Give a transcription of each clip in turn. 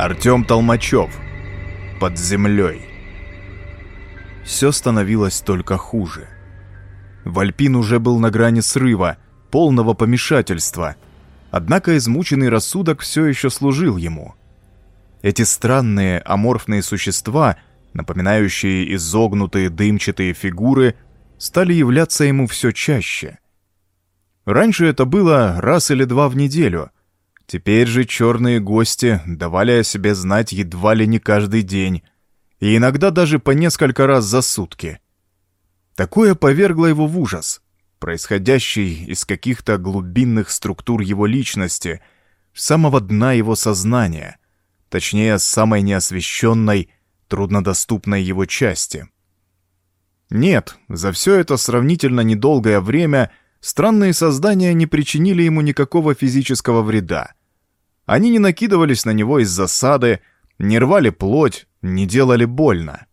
Артем Толмачев. Под землей. Все становилось только хуже. Вальпин уже был на грани срыва, полного помешательства. Однако измученный рассудок все еще служил ему. Эти странные аморфные существа, напоминающие изогнутые дымчатые фигуры, стали являться ему все чаще. Раньше это было раз или два в неделю — Теперь же черные гости давали о себе знать едва ли не каждый день, и иногда даже по несколько раз за сутки. Такое повергло его в ужас, происходящий из каких-то глубинных структур его личности, самого дна его сознания, точнее, самой неосвещенной, труднодоступной его части. Нет, за все это сравнительно недолгое время странные создания не причинили ему никакого физического вреда. Они не накидывались на него из засады, не рвали плоть, не делали больно.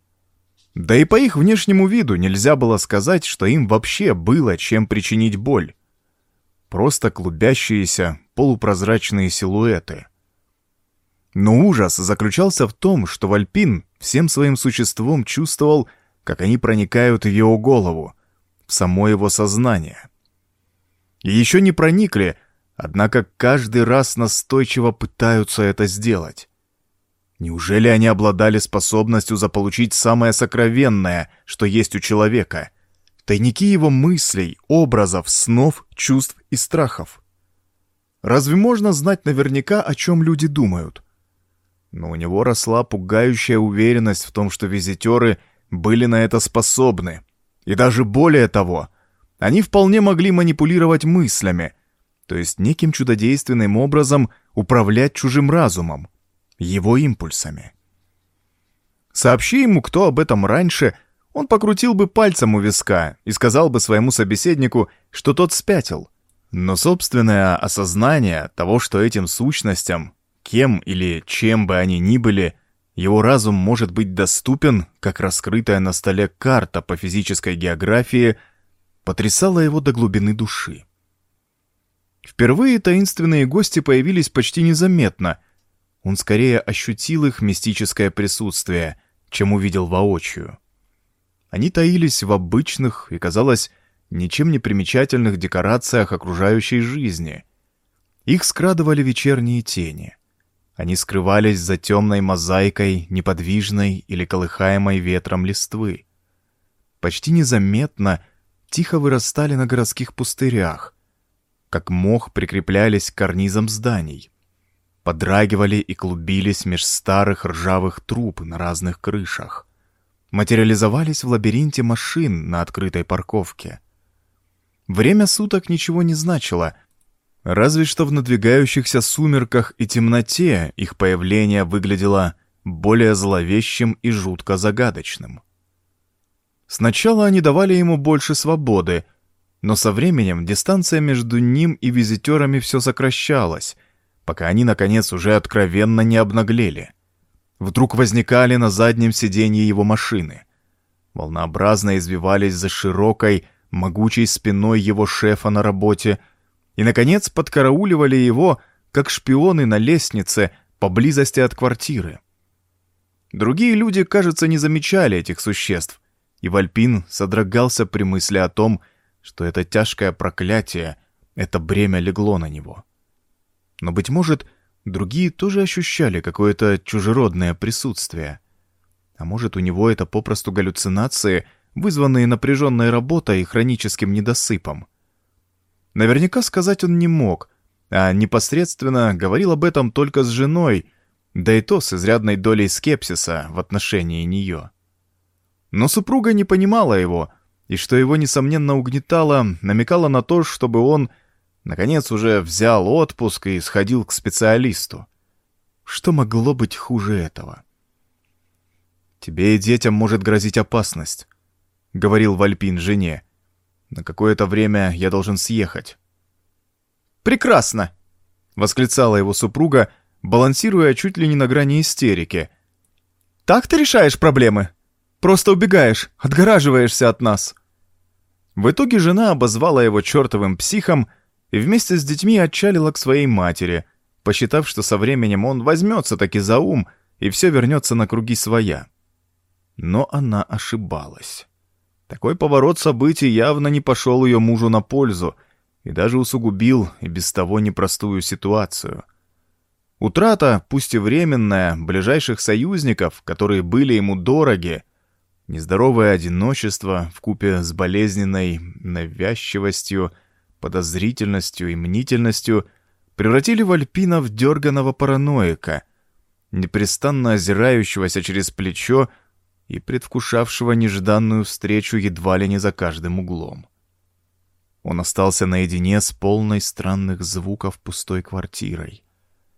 Да и по их внешнему виду нельзя было сказать, что им вообще было чем причинить боль. Просто клубящиеся полупрозрачные силуэты. Но ужас заключался в том, что Вальпин всем своим существом чувствовал, как они проникают в его голову, в само его сознание. И еще не проникли, Однако каждый раз настойчиво пытаются это сделать. Неужели они обладали способностью заполучить самое сокровенное, что есть у человека? Тайники его мыслей, образов, снов, чувств и страхов. Разве можно знать наверняка, о чем люди думают? Но у него росла пугающая уверенность в том, что визитеры были на это способны. И даже более того, они вполне могли манипулировать мыслями, то есть неким чудодейственным образом управлять чужим разумом, его импульсами. Сообщи ему, кто об этом раньше, он покрутил бы пальцем у виска и сказал бы своему собеседнику, что тот спятил. Но собственное осознание того, что этим сущностям, кем или чем бы они ни были, его разум может быть доступен, как раскрытая на столе карта по физической географии, потрясало его до глубины души. Впервые таинственные гости появились почти незаметно. Он скорее ощутил их мистическое присутствие, чем увидел воочию. Они таились в обычных и, казалось, ничем не примечательных декорациях окружающей жизни. Их скрадывали вечерние тени. Они скрывались за темной мозаикой, неподвижной или колыхаемой ветром листвы. Почти незаметно, тихо вырастали на городских пустырях, как мох прикреплялись к карнизам зданий. Подрагивали и клубились меж старых ржавых труб на разных крышах. Материализовались в лабиринте машин на открытой парковке. Время суток ничего не значило, разве что в надвигающихся сумерках и темноте их появление выглядело более зловещим и жутко загадочным. Сначала они давали ему больше свободы — но со временем дистанция между ним и визитерами все сокращалась, пока они, наконец, уже откровенно не обнаглели. Вдруг возникали на заднем сиденье его машины. Волнообразно извивались за широкой, могучей спиной его шефа на работе и, наконец, подкарауливали его, как шпионы на лестнице, поблизости от квартиры. Другие люди, кажется, не замечали этих существ, и Вальпин содрогался при мысли о том, что это тяжкое проклятие, это бремя легло на него. Но, быть может, другие тоже ощущали какое-то чужеродное присутствие. А может, у него это попросту галлюцинации, вызванные напряженной работой и хроническим недосыпом. Наверняка сказать он не мог, а непосредственно говорил об этом только с женой, да и то с изрядной долей скепсиса в отношении нее. Но супруга не понимала его, и что его, несомненно, угнетало, намекало на то, чтобы он, наконец, уже взял отпуск и сходил к специалисту. Что могло быть хуже этого? «Тебе и детям может грозить опасность», — говорил Вальпин жене. «На какое-то время я должен съехать». «Прекрасно!» — восклицала его супруга, балансируя чуть ли не на грани истерики. «Так ты решаешь проблемы?» Просто убегаешь, отгораживаешься от нас». В итоге жена обозвала его чертовым психом и вместе с детьми отчалила к своей матери, посчитав, что со временем он возьмется таки за ум, и все вернется на круги своя. Но она ошибалась. Такой поворот событий явно не пошел ее мужу на пользу и даже усугубил и без того непростую ситуацию. Утрата, пусть и временная, ближайших союзников, которые были ему дороги, нездоровое одиночество в купе с болезненной навязчивостью, подозрительностью и мнительностью превратили Вальпина в дерганого параноика, непрестанно озирающегося через плечо и предвкушавшего нежданную встречу едва ли не за каждым углом. Он остался наедине с полной странных звуков пустой квартирой,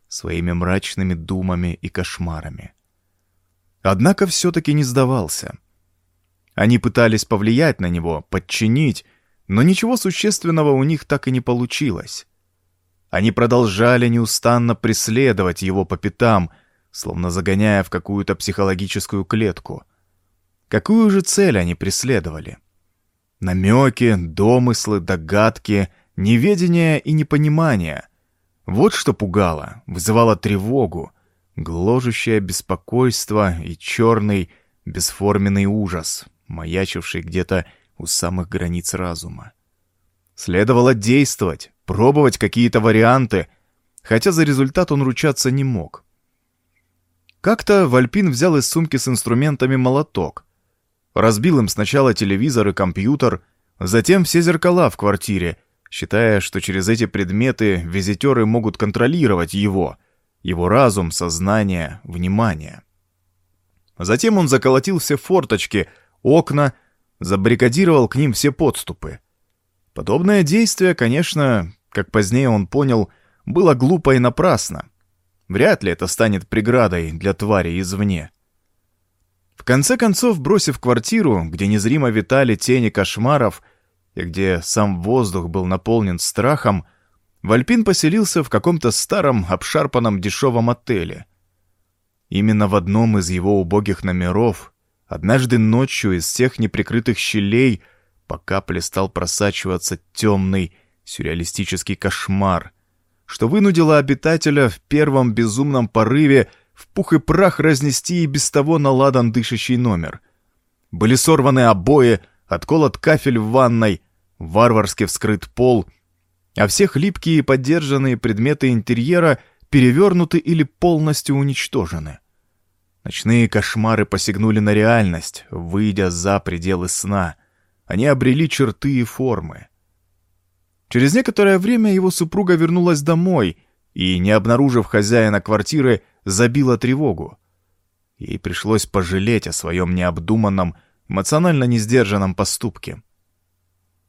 своими мрачными думами и кошмарами. Однако все-таки не сдавался. Они пытались повлиять на него, подчинить, но ничего существенного у них так и не получилось. Они продолжали неустанно преследовать его по пятам, словно загоняя в какую-то психологическую клетку. Какую же цель они преследовали? Намеки, домыслы, догадки, неведение и непонимание. Вот что пугало, вызывало тревогу, гложущее беспокойство и черный, бесформенный ужас, маячивший где-то у самых границ разума. Следовало действовать, пробовать какие-то варианты, хотя за результат он ручаться не мог. Как-то Вальпин взял из сумки с инструментами молоток, Разбил им сначала телевизор и компьютер, затем все зеркала в квартире, считая, что через эти предметы визитеры могут контролировать его, его разум, сознание, внимание. Затем он заколотил все форточки, окна, забаррикадировал к ним все подступы. Подобное действие, конечно, как позднее он понял, было глупо и напрасно. Вряд ли это станет преградой для твари извне. В конце концов, бросив квартиру, где незримо витали тени кошмаров и где сам воздух был наполнен страхом, Вальпин поселился в каком-то старом, обшарпанном дешевом отеле. Именно в одном из его убогих номеров однажды ночью из всех неприкрытых щелей по капле стал просачиваться темный сюрреалистический кошмар, что вынудило обитателя в первом безумном порыве в пух и прах разнести и без того наладан дышащий номер. Были сорваны обои, отколот кафель в ванной, варварски вскрыт пол, а все хлипкие и поддержанные предметы интерьера перевернуты или полностью уничтожены. Ночные кошмары посягнули на реальность, выйдя за пределы сна. Они обрели черты и формы. Через некоторое время его супруга вернулась домой и, не обнаружив хозяина квартиры, забила тревогу. Ей пришлось пожалеть о своем необдуманном, эмоционально несдержанном поступке.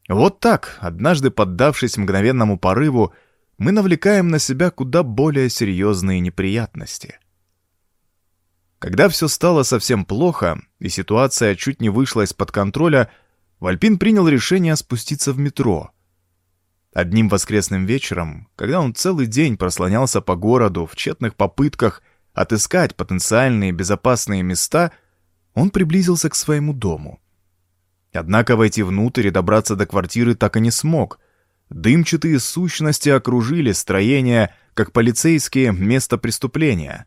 Вот так, однажды поддавшись мгновенному порыву, мы навлекаем на себя куда более серьезные неприятности. Когда все стало совсем плохо, и ситуация чуть не вышла из-под контроля, Вальпин принял решение спуститься в метро. Одним воскресным вечером, когда он целый день прослонялся по городу в тщетных попытках отыскать потенциальные безопасные места, он приблизился к своему дому. Однако войти внутрь и добраться до квартиры так и не смог. Дымчатые сущности окружили строение, как полицейские место преступления.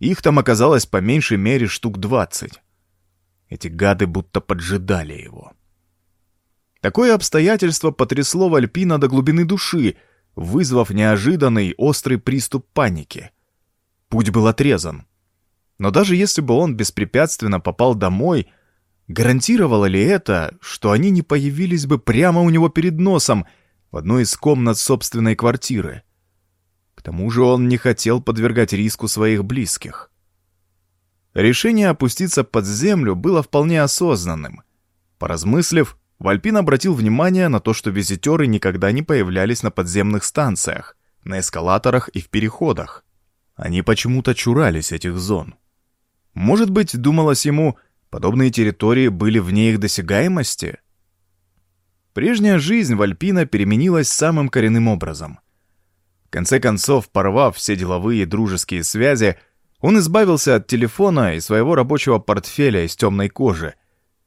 Их там оказалось по меньшей мере штук двадцать. Эти гады будто поджидали его. Такое обстоятельство потрясло Вальпина до глубины души, вызвав неожиданный острый приступ паники — Путь был отрезан. Но даже если бы он беспрепятственно попал домой, гарантировало ли это, что они не появились бы прямо у него перед носом в одной из комнат собственной квартиры? К тому же он не хотел подвергать риску своих близких. Решение опуститься под землю было вполне осознанным. Поразмыслив, Вальпин обратил внимание на то, что визитеры никогда не появлялись на подземных станциях, на эскалаторах и в переходах. Они почему-то чурались этих зон. Может быть, думалось ему, подобные территории были вне их досягаемости? Прежняя жизнь Вальпина переменилась самым коренным образом. В конце концов, порвав все деловые дружеские связи, он избавился от телефона и своего рабочего портфеля из темной кожи,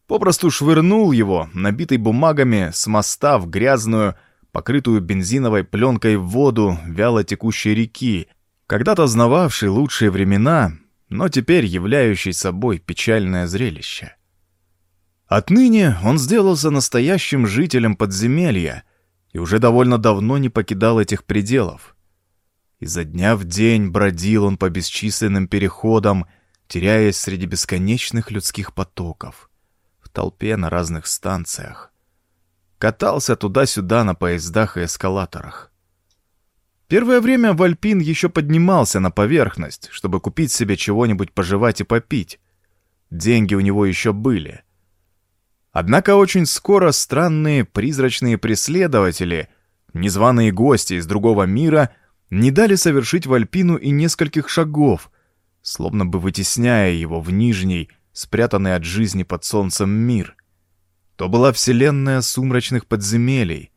попросту швырнул его, набитый бумагами, с моста в грязную, покрытую бензиновой пленкой воду вяло текущей реки, когда-то знававшей лучшие времена, но теперь являющей собой печальное зрелище. Отныне он сделался настоящим жителем подземелья и уже довольно давно не покидал этих пределов. Изо дня в день бродил он по бесчисленным переходам, теряясь среди бесконечных людских потоков, в толпе на разных станциях. Катался туда-сюда на поездах и эскалаторах. Первое время Вальпин еще поднимался на поверхность, чтобы купить себе чего-нибудь пожевать и попить. Деньги у него еще были. Однако очень скоро странные призрачные преследователи, незваные гости из другого мира, не дали совершить Вальпину и нескольких шагов, словно бы вытесняя его в нижний, спрятанный от жизни под солнцем мир. То была вселенная сумрачных подземелий,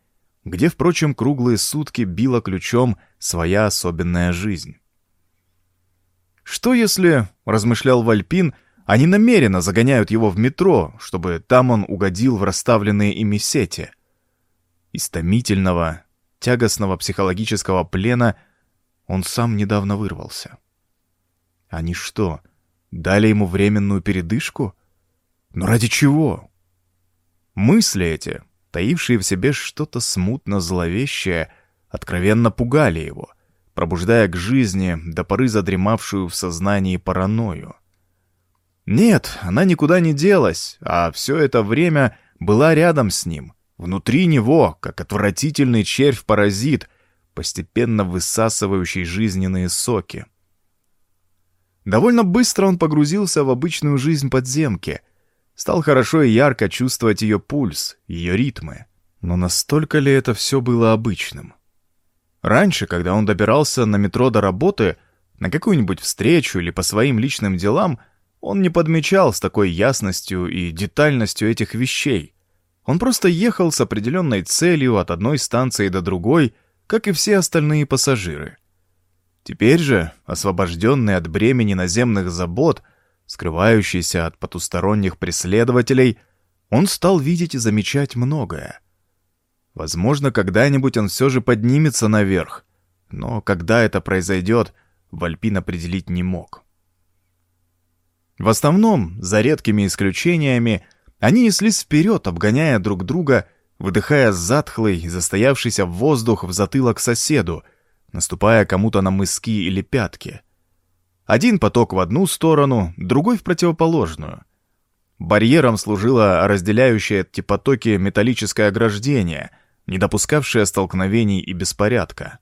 где, впрочем, круглые сутки била ключом своя особенная жизнь. Что если, размышлял Вальпин, они намеренно загоняют его в метро, чтобы там он угодил в расставленные ими сети? Из томительного, тягостного психологического плена он сам недавно вырвался. Они что, дали ему временную передышку? Но ради чего? Мысли эти таившие в себе что-то смутно зловещее, откровенно пугали его, пробуждая к жизни до поры задремавшую в сознании паранойю. Нет, она никуда не делась, а все это время была рядом с ним, внутри него, как отвратительный червь-паразит, постепенно высасывающий жизненные соки. Довольно быстро он погрузился в обычную жизнь подземки — Стал хорошо и ярко чувствовать ее пульс, ее ритмы. Но настолько ли это все было обычным? Раньше, когда он добирался на метро до работы, на какую-нибудь встречу или по своим личным делам, он не подмечал с такой ясностью и детальностью этих вещей. Он просто ехал с определенной целью от одной станции до другой, как и все остальные пассажиры. Теперь же, освобожденный от бремени наземных забот, скрывающийся от потусторонних преследователей, он стал видеть и замечать многое. Возможно, когда-нибудь он все же поднимется наверх, но когда это произойдет, Вальпин определить не мог. В основном, за редкими исключениями, они неслись вперед, обгоняя друг друга, выдыхая затхлый, застоявшийся воздух в затылок соседу, наступая кому-то на мыски или пятки. Один поток в одну сторону, другой в противоположную. Барьером служило разделяющее эти потоки металлическое ограждение, не допускавшее столкновений и беспорядка.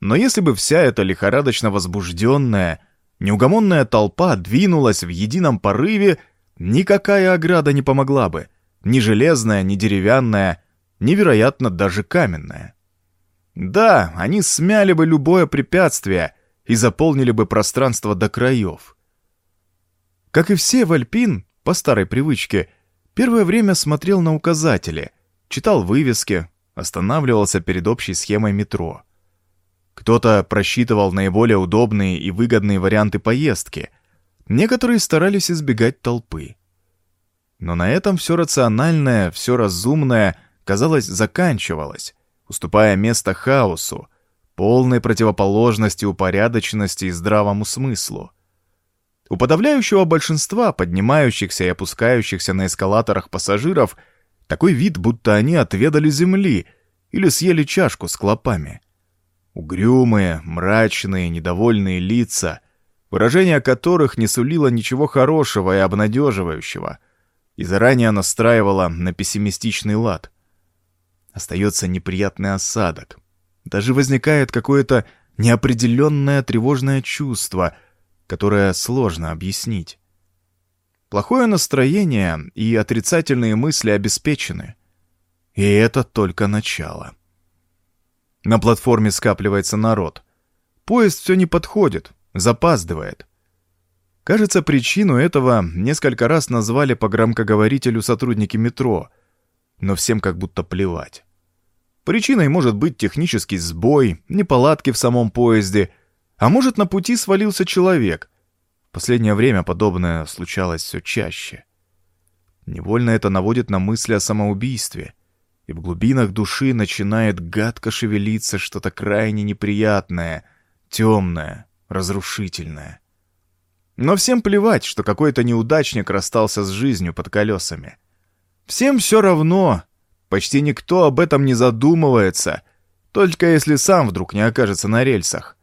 Но если бы вся эта лихорадочно возбужденная, неугомонная толпа двинулась в едином порыве, никакая ограда не помогла бы, ни железная, ни деревянная, невероятно даже каменная. Да, они смяли бы любое препятствие — и заполнили бы пространство до краев. Как и все, Вальпин, по старой привычке, первое время смотрел на указатели, читал вывески, останавливался перед общей схемой метро. Кто-то просчитывал наиболее удобные и выгодные варианты поездки, некоторые старались избегать толпы. Но на этом все рациональное, все разумное, казалось, заканчивалось, уступая место хаосу, полной противоположности упорядоченности и здравому смыслу. У подавляющего большинства поднимающихся и опускающихся на эскалаторах пассажиров такой вид, будто они отведали земли или съели чашку с клопами. Угрюмые, мрачные, недовольные лица, выражение которых не сулило ничего хорошего и обнадеживающего, и заранее настраивало на пессимистичный лад. Остается неприятный осадок, даже возникает какое-то неопределенное тревожное чувство, которое сложно объяснить. Плохое настроение и отрицательные мысли обеспечены. И это только начало. На платформе скапливается народ. Поезд все не подходит, запаздывает. Кажется, причину этого несколько раз назвали по громкоговорителю сотрудники метро, но всем как будто плевать. Причиной может быть технический сбой, неполадки в самом поезде, а может на пути свалился человек. В последнее время подобное случалось все чаще. Невольно это наводит на мысли о самоубийстве. и в глубинах души начинает гадко шевелиться что-то крайне неприятное, темное, разрушительное. Но всем плевать, что какой-то неудачник расстался с жизнью под колесами. Всем все равно, почти никто об этом не задумывается, только если сам вдруг не окажется на рельсах.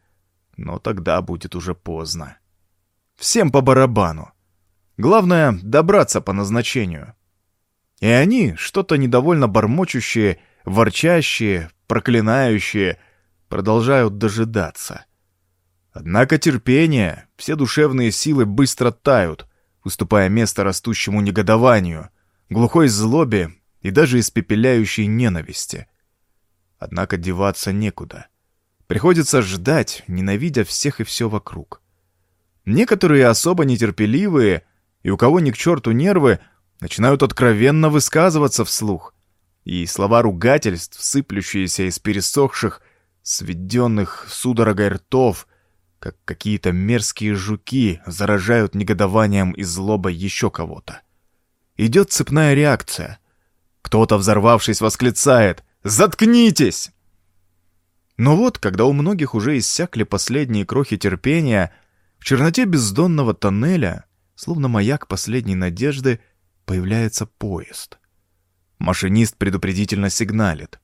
Но тогда будет уже поздно. Всем по барабану. Главное — добраться по назначению. И они, что-то недовольно бормочущие, ворчащие, проклинающие, продолжают дожидаться. Однако терпение, все душевные силы быстро тают, уступая место растущему негодованию, глухой злобе и даже испепеляющей ненависти. Однако деваться некуда. Приходится ждать, ненавидя всех и все вокруг. Некоторые особо нетерпеливые, и у кого ни к черту нервы, начинают откровенно высказываться вслух. И слова ругательств, сыплющиеся из пересохших, сведенных судорогой ртов, как какие-то мерзкие жуки, заражают негодованием и злобой еще кого-то. Идет цепная реакция. Кто-то, взорвавшись, восклицает «Заткнитесь!» Но вот, когда у многих уже иссякли последние крохи терпения, в черноте бездонного тоннеля, словно маяк последней надежды, появляется поезд. Машинист предупредительно сигналит.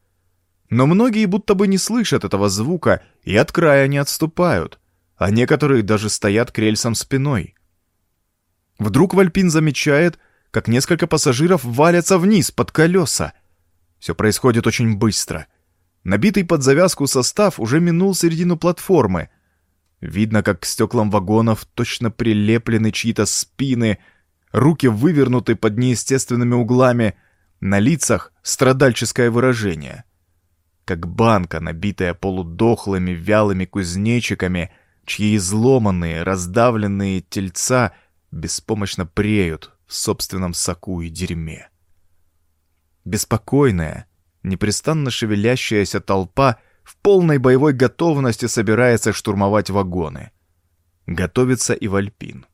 Но многие будто бы не слышат этого звука и от края не отступают, а некоторые даже стоят к рельсам спиной. Вдруг Вальпин замечает — как несколько пассажиров валятся вниз под колеса. Все происходит очень быстро. Набитый под завязку состав уже минул середину платформы. Видно, как к стеклам вагонов точно прилеплены чьи-то спины, руки вывернуты под неестественными углами, на лицах страдальческое выражение. Как банка, набитая полудохлыми вялыми кузнечиками, чьи изломанные, раздавленные тельца беспомощно преют, в собственном соку и дерьме. Беспокойная, непрестанно шевелящаяся толпа в полной боевой готовности собирается штурмовать вагоны. Готовится и Вальпин.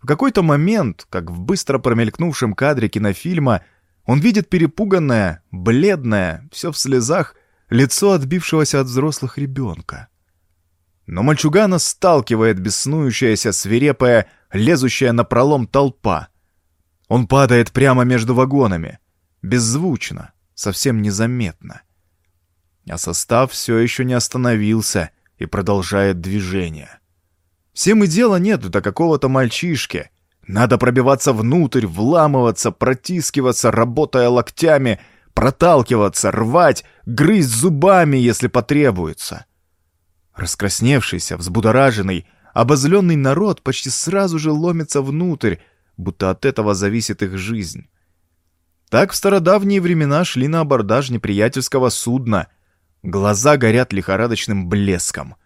В какой-то момент, как в быстро промелькнувшем кадре кинофильма, он видит перепуганное, бледное, все в слезах, лицо отбившегося от взрослых ребенка. Но мальчугана сталкивает беснующаяся, свирепая, лезущая на пролом толпа. Он падает прямо между вагонами, беззвучно, совсем незаметно. А состав все еще не остановился и продолжает движение. Всем и дела нет до какого-то мальчишки. Надо пробиваться внутрь, вламываться, протискиваться, работая локтями, проталкиваться, рвать, грызть зубами, если потребуется. Раскрасневшийся, взбудораженный, обозленный народ почти сразу же ломится внутрь, будто от этого зависит их жизнь. Так в стародавние времена шли на абордаж неприятельского судна. Глаза горят лихорадочным блеском.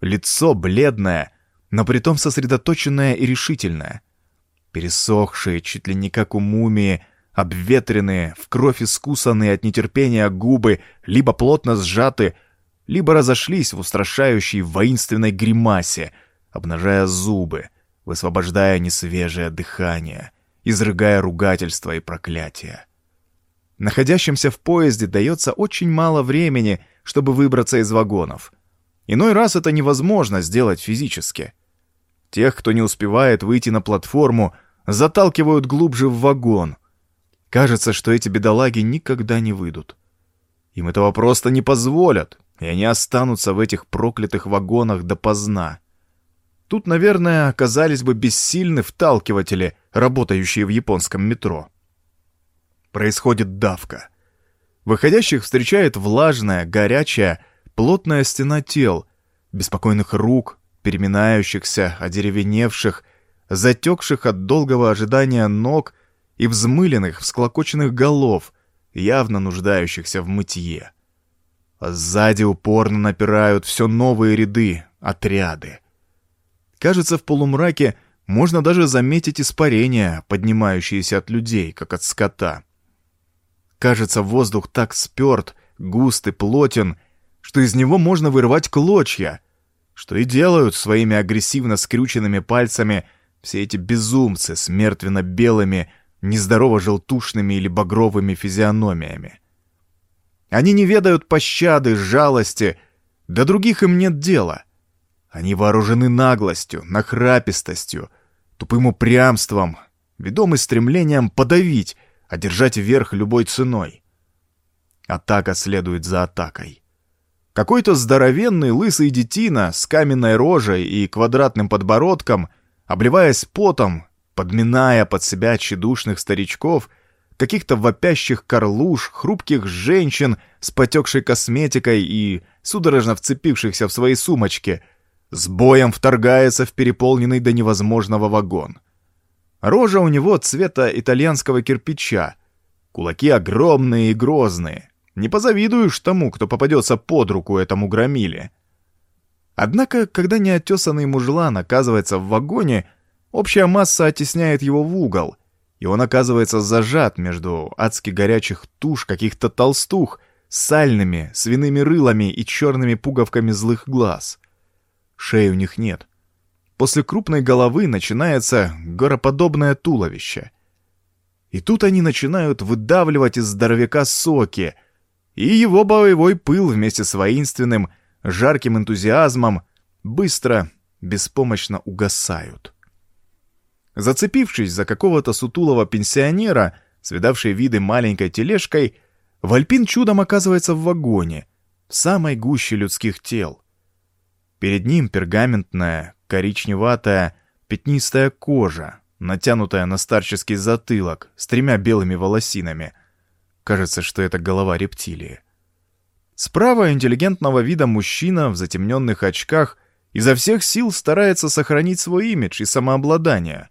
Лицо бледное, но притом сосредоточенное и решительное. Пересохшие, чуть ли не как у мумии, обветренные, в кровь искусанные от нетерпения губы, либо плотно сжаты, либо разошлись в устрашающей воинственной гримасе, обнажая зубы, высвобождая несвежее дыхание, изрыгая ругательства и проклятия. Находящимся в поезде дается очень мало времени, чтобы выбраться из вагонов. Иной раз это невозможно сделать физически. Тех, кто не успевает выйти на платформу, заталкивают глубже в вагон. Кажется, что эти бедолаги никогда не выйдут. Им этого просто не позволят, и они останутся в этих проклятых вагонах допоздна. Тут, наверное, оказались бы бессильны вталкиватели, работающие в японском метро. Происходит давка. Выходящих встречает влажная, горячая, плотная стена тел, беспокойных рук, переминающихся, одеревеневших, затекших от долгого ожидания ног и взмыленных, всклокоченных голов, явно нуждающихся в мытье. А сзади упорно напирают все новые ряды, отряды. Кажется, в полумраке можно даже заметить испарения, поднимающиеся от людей, как от скота. Кажется, воздух так сперт, густ и плотен, что из него можно вырвать клочья, что и делают своими агрессивно скрюченными пальцами все эти безумцы с мертвенно-белыми, нездорово-желтушными или багровыми физиономиями. Они не ведают пощады, жалости, до других им нет дела. Они вооружены наглостью, нахрапистостью, тупым упрямством, ведомы стремлением подавить, одержать верх любой ценой. Атака следует за атакой. Какой-то здоровенный лысый детина с каменной рожей и квадратным подбородком, обливаясь потом, подминая под себя тщедушных старичков, каких-то вопящих корлуш, хрупких женщин с потекшей косметикой и судорожно вцепившихся в свои сумочки, с боем вторгается в переполненный до невозможного вагон. Рожа у него цвета итальянского кирпича, кулаки огромные и грозные, не позавидуешь тому, кто попадется под руку этому громиле. Однако, когда неотесанный мужлан оказывается в вагоне, общая масса оттесняет его в угол, и он оказывается зажат между адски горячих туш каких-то толстух сальными, свиными рылами и черными пуговками злых глаз. Шеи у них нет. После крупной головы начинается гороподобное туловище. И тут они начинают выдавливать из здоровяка соки — и его боевой пыл вместе с воинственным, жарким энтузиазмом быстро, беспомощно угасают. Зацепившись за какого-то сутулого пенсионера, свидавший виды маленькой тележкой, Вальпин чудом оказывается в вагоне, в самой гуще людских тел. Перед ним пергаментная, коричневатая, пятнистая кожа, натянутая на старческий затылок с тремя белыми волосинами — Кажется, что это голова рептилии. Справа интеллигентного вида мужчина в затемненных очках изо всех сил старается сохранить свой имидж и самообладание.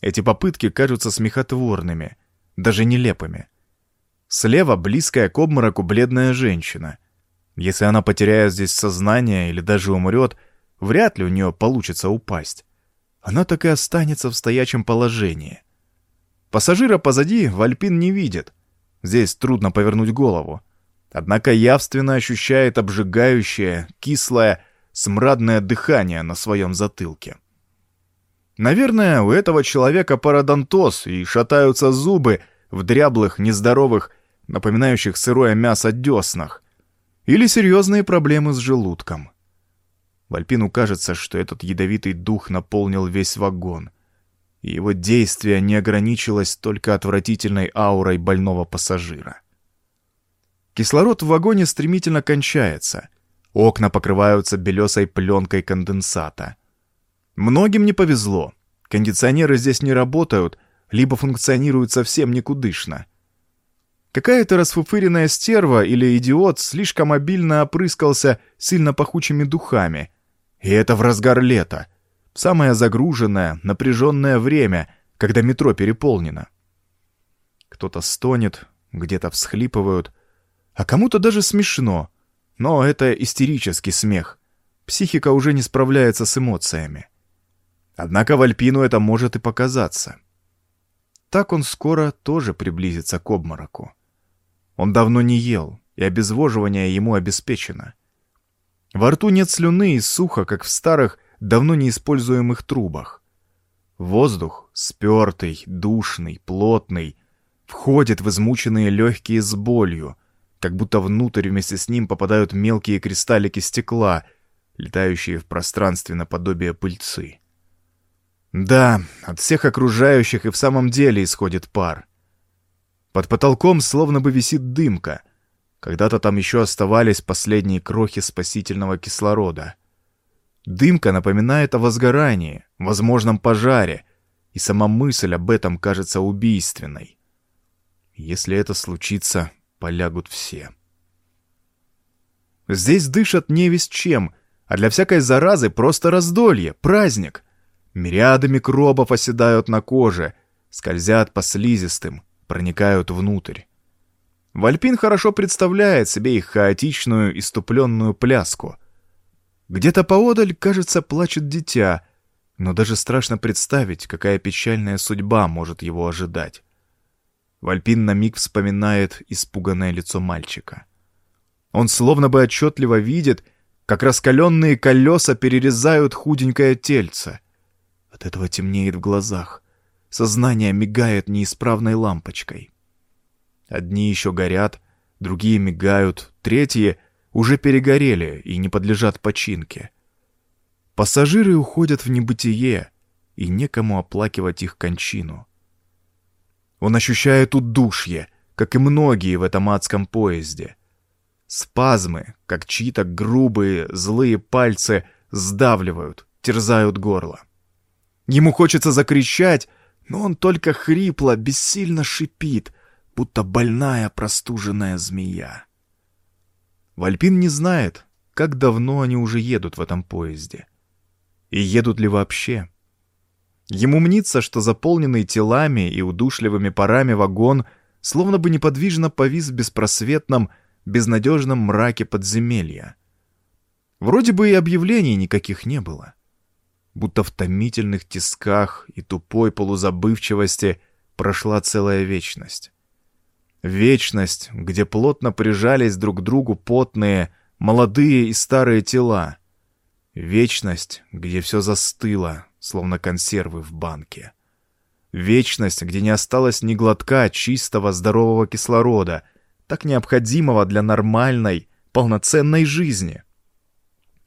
Эти попытки кажутся смехотворными, даже нелепыми. Слева близкая к обмороку бледная женщина. Если она потеряет здесь сознание или даже умрет, вряд ли у нее получится упасть. Она так и останется в стоячем положении. Пассажира позади Вальпин не видит — Здесь трудно повернуть голову. Однако явственно ощущает обжигающее, кислое, смрадное дыхание на своем затылке. Наверное, у этого человека пародонтоз и шатаются зубы в дряблых, нездоровых, напоминающих сырое мясо деснах. Или серьезные проблемы с желудком. Вальпину кажется, что этот ядовитый дух наполнил весь вагон — и его действие не ограничилось только отвратительной аурой больного пассажира. Кислород в вагоне стремительно кончается. Окна покрываются белесой пленкой конденсата. Многим не повезло. Кондиционеры здесь не работают, либо функционируют совсем никудышно. Какая-то расфуфыренная стерва или идиот слишком обильно опрыскался сильно пахучими духами. И это в разгар лета — самое загруженное, напряженное время, когда метро переполнено. Кто-то стонет, где-то всхлипывают, а кому-то даже смешно, но это истерический смех. Психика уже не справляется с эмоциями. Однако Вальпину это может и показаться. Так он скоро тоже приблизится к обмороку. Он давно не ел, и обезвоживание ему обеспечено. Во рту нет слюны и сухо, как в старых, давно неиспользуемых трубах. Воздух, спертый, душный, плотный, входит в измученные легкие с болью, как будто внутрь вместе с ним попадают мелкие кристаллики стекла, летающие в пространстве наподобие пыльцы. Да, от всех окружающих и в самом деле исходит пар. Под потолком словно бы висит дымка. Когда-то там еще оставались последние крохи спасительного кислорода. Дымка напоминает о возгорании, возможном пожаре, и сама мысль об этом кажется убийственной. Если это случится, полягут все. Здесь дышат не весь чем, а для всякой заразы просто раздолье, праздник. Мириады микробов оседают на коже, скользят по слизистым, проникают внутрь. Вальпин хорошо представляет себе их хаотичную, иступленную пляску — где-то поодаль, кажется, плачет дитя, но даже страшно представить, какая печальная судьба может его ожидать. Вальпин на миг вспоминает испуганное лицо мальчика. Он словно бы отчетливо видит, как раскаленные колеса перерезают худенькое тельце. От этого темнеет в глазах. Сознание мигает неисправной лампочкой. Одни еще горят, другие мигают, третьи уже перегорели и не подлежат починке. Пассажиры уходят в небытие, и некому оплакивать их кончину. Он ощущает удушье, как и многие в этом адском поезде. Спазмы, как чьи-то грубые, злые пальцы сдавливают, терзают горло. Ему хочется закричать, но он только хрипло, бессильно шипит, будто больная простуженная змея. Вальпин не знает, как давно они уже едут в этом поезде. И едут ли вообще. Ему мнится, что заполненный телами и удушливыми парами вагон словно бы неподвижно повис в беспросветном, безнадежном мраке подземелья. Вроде бы и объявлений никаких не было. Будто в томительных тисках и тупой полузабывчивости прошла целая вечность. Вечность, где плотно прижались друг к другу потные, молодые и старые тела. Вечность, где все застыло, словно консервы в банке. Вечность, где не осталось ни глотка чистого здорового кислорода, так необходимого для нормальной, полноценной жизни.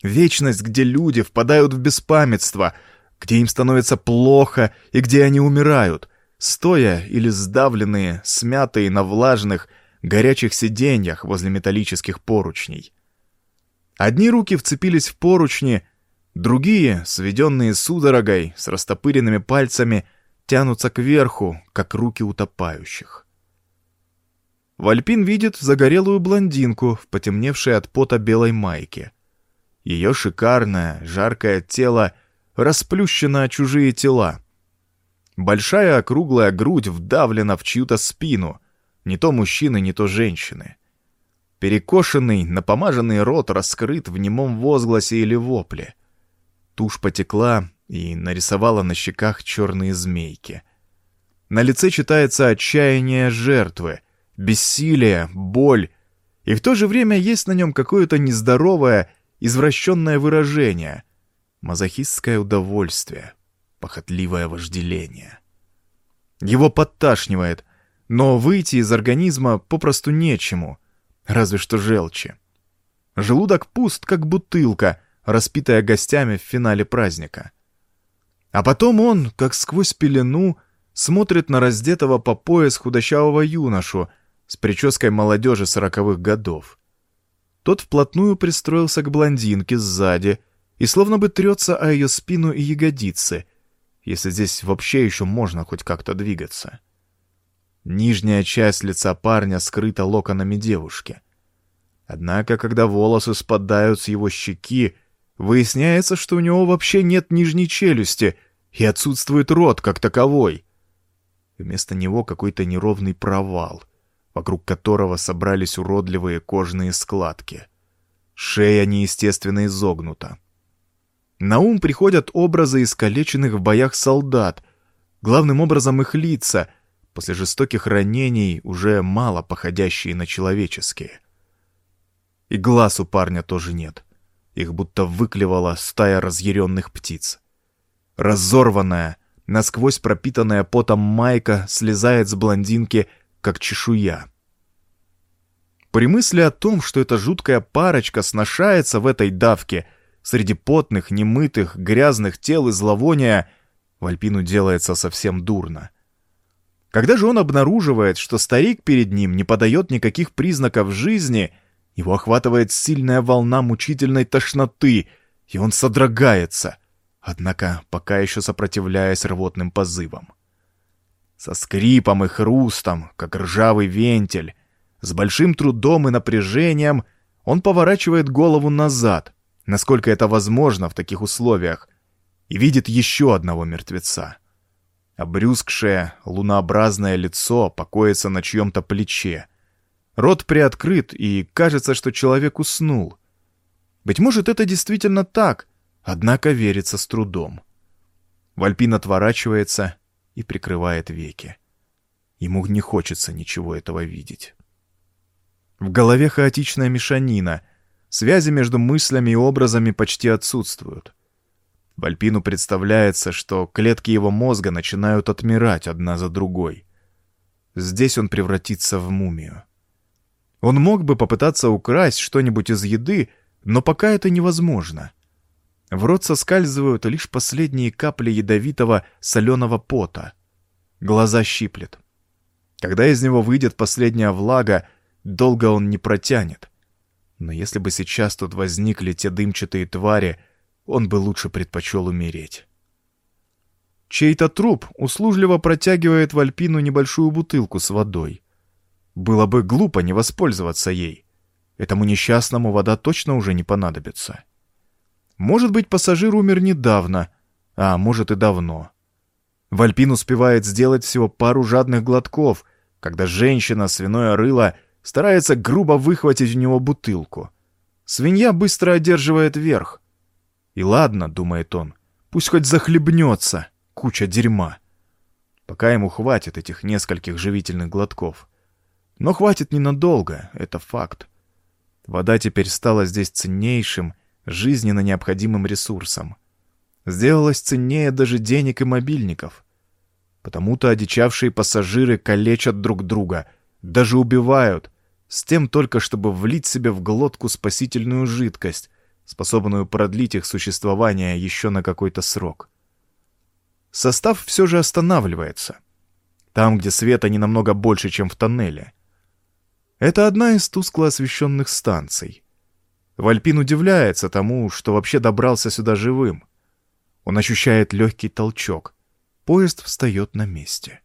Вечность, где люди впадают в беспамятство, где им становится плохо и где они умирают, стоя или сдавленные, смятые на влажных, горячих сиденьях возле металлических поручней. Одни руки вцепились в поручни, Другие, сведенные судорогой, с растопыренными пальцами, тянутся кверху, как руки утопающих. Вальпин видит загорелую блондинку в потемневшей от пота белой майке. Ее шикарное, жаркое тело расплющено о чужие тела. Большая округлая грудь вдавлена в чью-то спину, не то мужчины, не то женщины. Перекошенный, напомаженный рот раскрыт в немом возгласе или вопле — Тушь потекла и нарисовала на щеках черные змейки. На лице читается отчаяние жертвы, бессилие, боль, и в то же время есть на нем какое-то нездоровое, извращенное выражение, мазохистское удовольствие, похотливое вожделение. Его подташнивает, но выйти из организма попросту нечему, разве что желчи. Желудок пуст, как бутылка, распитая гостями в финале праздника. А потом он, как сквозь пелену, смотрит на раздетого по пояс худощавого юношу с прической молодежи сороковых годов. Тот вплотную пристроился к блондинке сзади и словно бы трется о ее спину и ягодицы, если здесь вообще еще можно хоть как-то двигаться. Нижняя часть лица парня скрыта локонами девушки. Однако, когда волосы спадают с его щеки, Выясняется, что у него вообще нет нижней челюсти и отсутствует рот как таковой. Вместо него какой-то неровный провал, вокруг которого собрались уродливые кожные складки. Шея неестественно изогнута. На ум приходят образы искалеченных в боях солдат, главным образом их лица, после жестоких ранений уже мало походящие на человеческие. И глаз у парня тоже нет — их будто выклевала стая разъяренных птиц. Разорванная, насквозь пропитанная потом майка слезает с блондинки, как чешуя. При мысли о том, что эта жуткая парочка сношается в этой давке среди потных, немытых, грязных тел и зловония, Вальпину делается совсем дурно. Когда же он обнаруживает, что старик перед ним не подает никаких признаков жизни — его охватывает сильная волна мучительной тошноты, и он содрогается, однако пока еще сопротивляясь рвотным позывам. Со скрипом и хрустом, как ржавый вентиль, с большим трудом и напряжением он поворачивает голову назад, насколько это возможно в таких условиях, и видит еще одного мертвеца. Обрюзгшее, лунообразное лицо покоится на чьем-то плече, Рот приоткрыт, и кажется, что человек уснул. Быть может, это действительно так, однако верится с трудом. Вальпин отворачивается и прикрывает веки. Ему не хочется ничего этого видеть. В голове хаотичная мешанина, связи между мыслями и образами почти отсутствуют. Вальпину представляется, что клетки его мозга начинают отмирать одна за другой. Здесь он превратится в мумию. Он мог бы попытаться украсть что-нибудь из еды, но пока это невозможно. В рот соскальзывают лишь последние капли ядовитого соленого пота. Глаза щиплет. Когда из него выйдет последняя влага, долго он не протянет. Но если бы сейчас тут возникли те дымчатые твари, он бы лучше предпочел умереть. Чей-то труп услужливо протягивает в Альпину небольшую бутылку с водой. Было бы глупо не воспользоваться ей. Этому несчастному вода точно уже не понадобится. Может быть, пассажир умер недавно, а может и давно. Вальпин успевает сделать всего пару жадных глотков, когда женщина, свиное рыло, старается грубо выхватить у него бутылку. Свинья быстро одерживает верх. И ладно, думает он, пусть хоть захлебнется, куча дерьма. Пока ему хватит этих нескольких живительных глотков. Но хватит ненадолго, это факт. Вода теперь стала здесь ценнейшим, жизненно необходимым ресурсом. Сделалась ценнее даже денег и мобильников. Потому-то одичавшие пассажиры калечат друг друга, даже убивают, с тем только, чтобы влить себе в глотку спасительную жидкость, способную продлить их существование еще на какой-то срок. Состав все же останавливается. Там, где света не намного больше, чем в тоннеле. Это одна из тускло освещенных станций. Вальпин удивляется тому, что вообще добрался сюда живым. Он ощущает легкий толчок. Поезд встает на месте.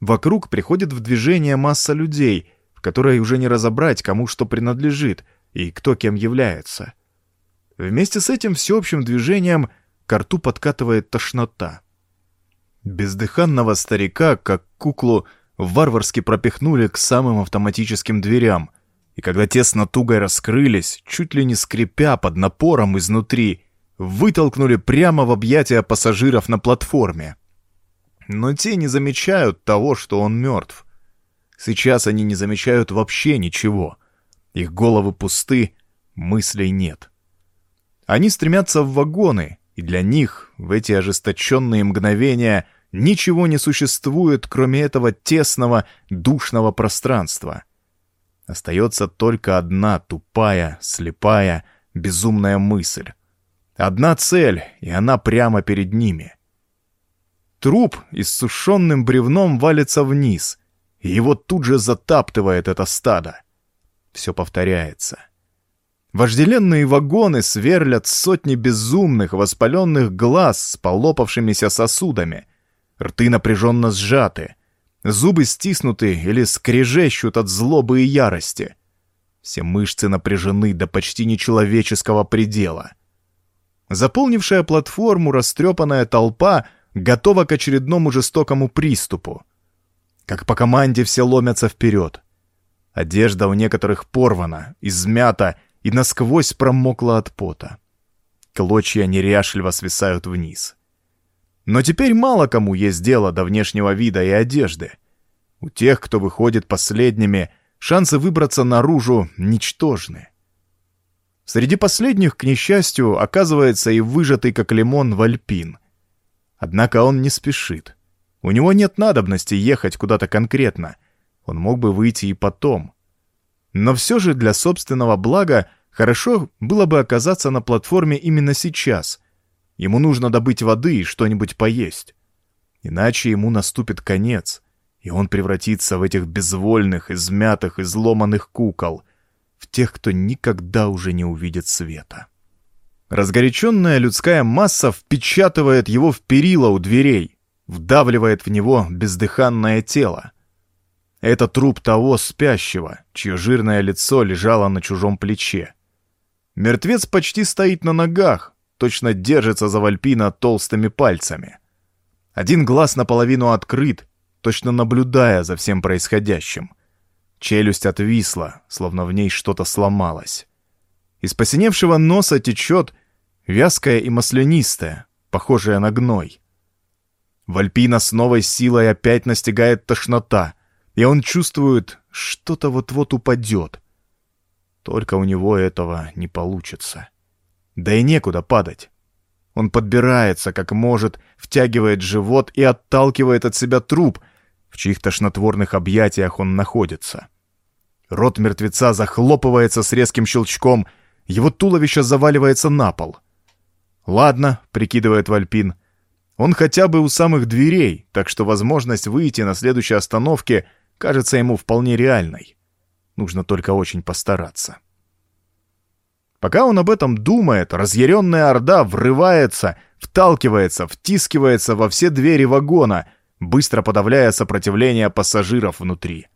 Вокруг приходит в движение масса людей, в которой уже не разобрать, кому что принадлежит и кто кем является. Вместе с этим всеобщим движением к рту подкатывает тошнота. Бездыханного старика, как куклу, варварски пропихнули к самым автоматическим дверям, и когда те с раскрылись, чуть ли не скрипя под напором изнутри, вытолкнули прямо в объятия пассажиров на платформе. Но те не замечают того, что он мертв. Сейчас они не замечают вообще ничего. Их головы пусты, мыслей нет. Они стремятся в вагоны, и для них в эти ожесточенные мгновения ничего не существует, кроме этого тесного, душного пространства. Остается только одна тупая, слепая, безумная мысль. Одна цель, и она прямо перед ними. Труп иссушенным бревном валится вниз, и его тут же затаптывает это стадо. Все повторяется. Вожделенные вагоны сверлят сотни безумных воспаленных глаз с полопавшимися сосудами. Рты напряженно сжаты. Зубы стиснуты или скрежещут от злобы и ярости. Все мышцы напряжены до почти нечеловеческого предела. Заполнившая платформу растрепанная толпа готова к очередному жестокому приступу. Как по команде все ломятся вперед. Одежда у некоторых порвана, измята и насквозь промокла от пота. Клочья неряшливо свисают вниз. Но теперь мало кому есть дело до внешнего вида и одежды. У тех, кто выходит последними, шансы выбраться наружу ничтожны. Среди последних, к несчастью, оказывается и выжатый как лимон Вальпин. Однако он не спешит. У него нет надобности ехать куда-то конкретно. Он мог бы выйти и потом. Но все же для собственного блага хорошо было бы оказаться на платформе именно сейчас. Ему нужно добыть воды и что-нибудь поесть. Иначе ему наступит конец, и он превратится в этих безвольных, измятых, изломанных кукол, в тех, кто никогда уже не увидит света. Разгоряченная людская масса впечатывает его в перила у дверей, вдавливает в него бездыханное тело. Это труп того спящего, чье жирное лицо лежало на чужом плече. Мертвец почти стоит на ногах, точно держится за Вальпина толстыми пальцами. Один глаз наполовину открыт, точно наблюдая за всем происходящим. Челюсть отвисла, словно в ней что-то сломалось. Из посиневшего носа течет вязкое и маслянистое, похожее на гной. Вальпина с новой силой опять настигает тошнота, и он чувствует, что-то вот-вот упадет. Только у него этого не получится. Да и некуда падать. Он подбирается, как может, втягивает живот и отталкивает от себя труп, в чьих тошнотворных объятиях он находится. Рот мертвеца захлопывается с резким щелчком, его туловище заваливается на пол. «Ладно», — прикидывает Вальпин, — «он хотя бы у самых дверей, так что возможность выйти на следующей остановке кажется ему вполне реальной. Нужно только очень постараться». Пока он об этом думает, разъяренная орда врывается, вталкивается, втискивается во все двери вагона, быстро подавляя сопротивление пассажиров внутри.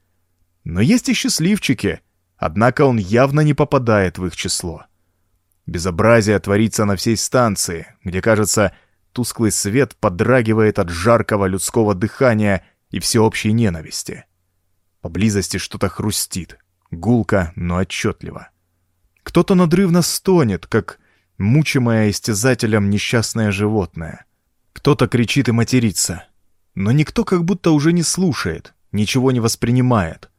Но есть и счастливчики, однако он явно не попадает в их число. Безобразие творится на всей станции, где, кажется, тусклый свет подрагивает от жаркого людского дыхания и всеобщей ненависти. Поблизости что-то хрустит, гулко, но отчетливо. Кто-то надрывно стонет, как мучимое истязателем несчастное животное. Кто-то кричит и матерится. Но никто как будто уже не слушает, ничего не воспринимает.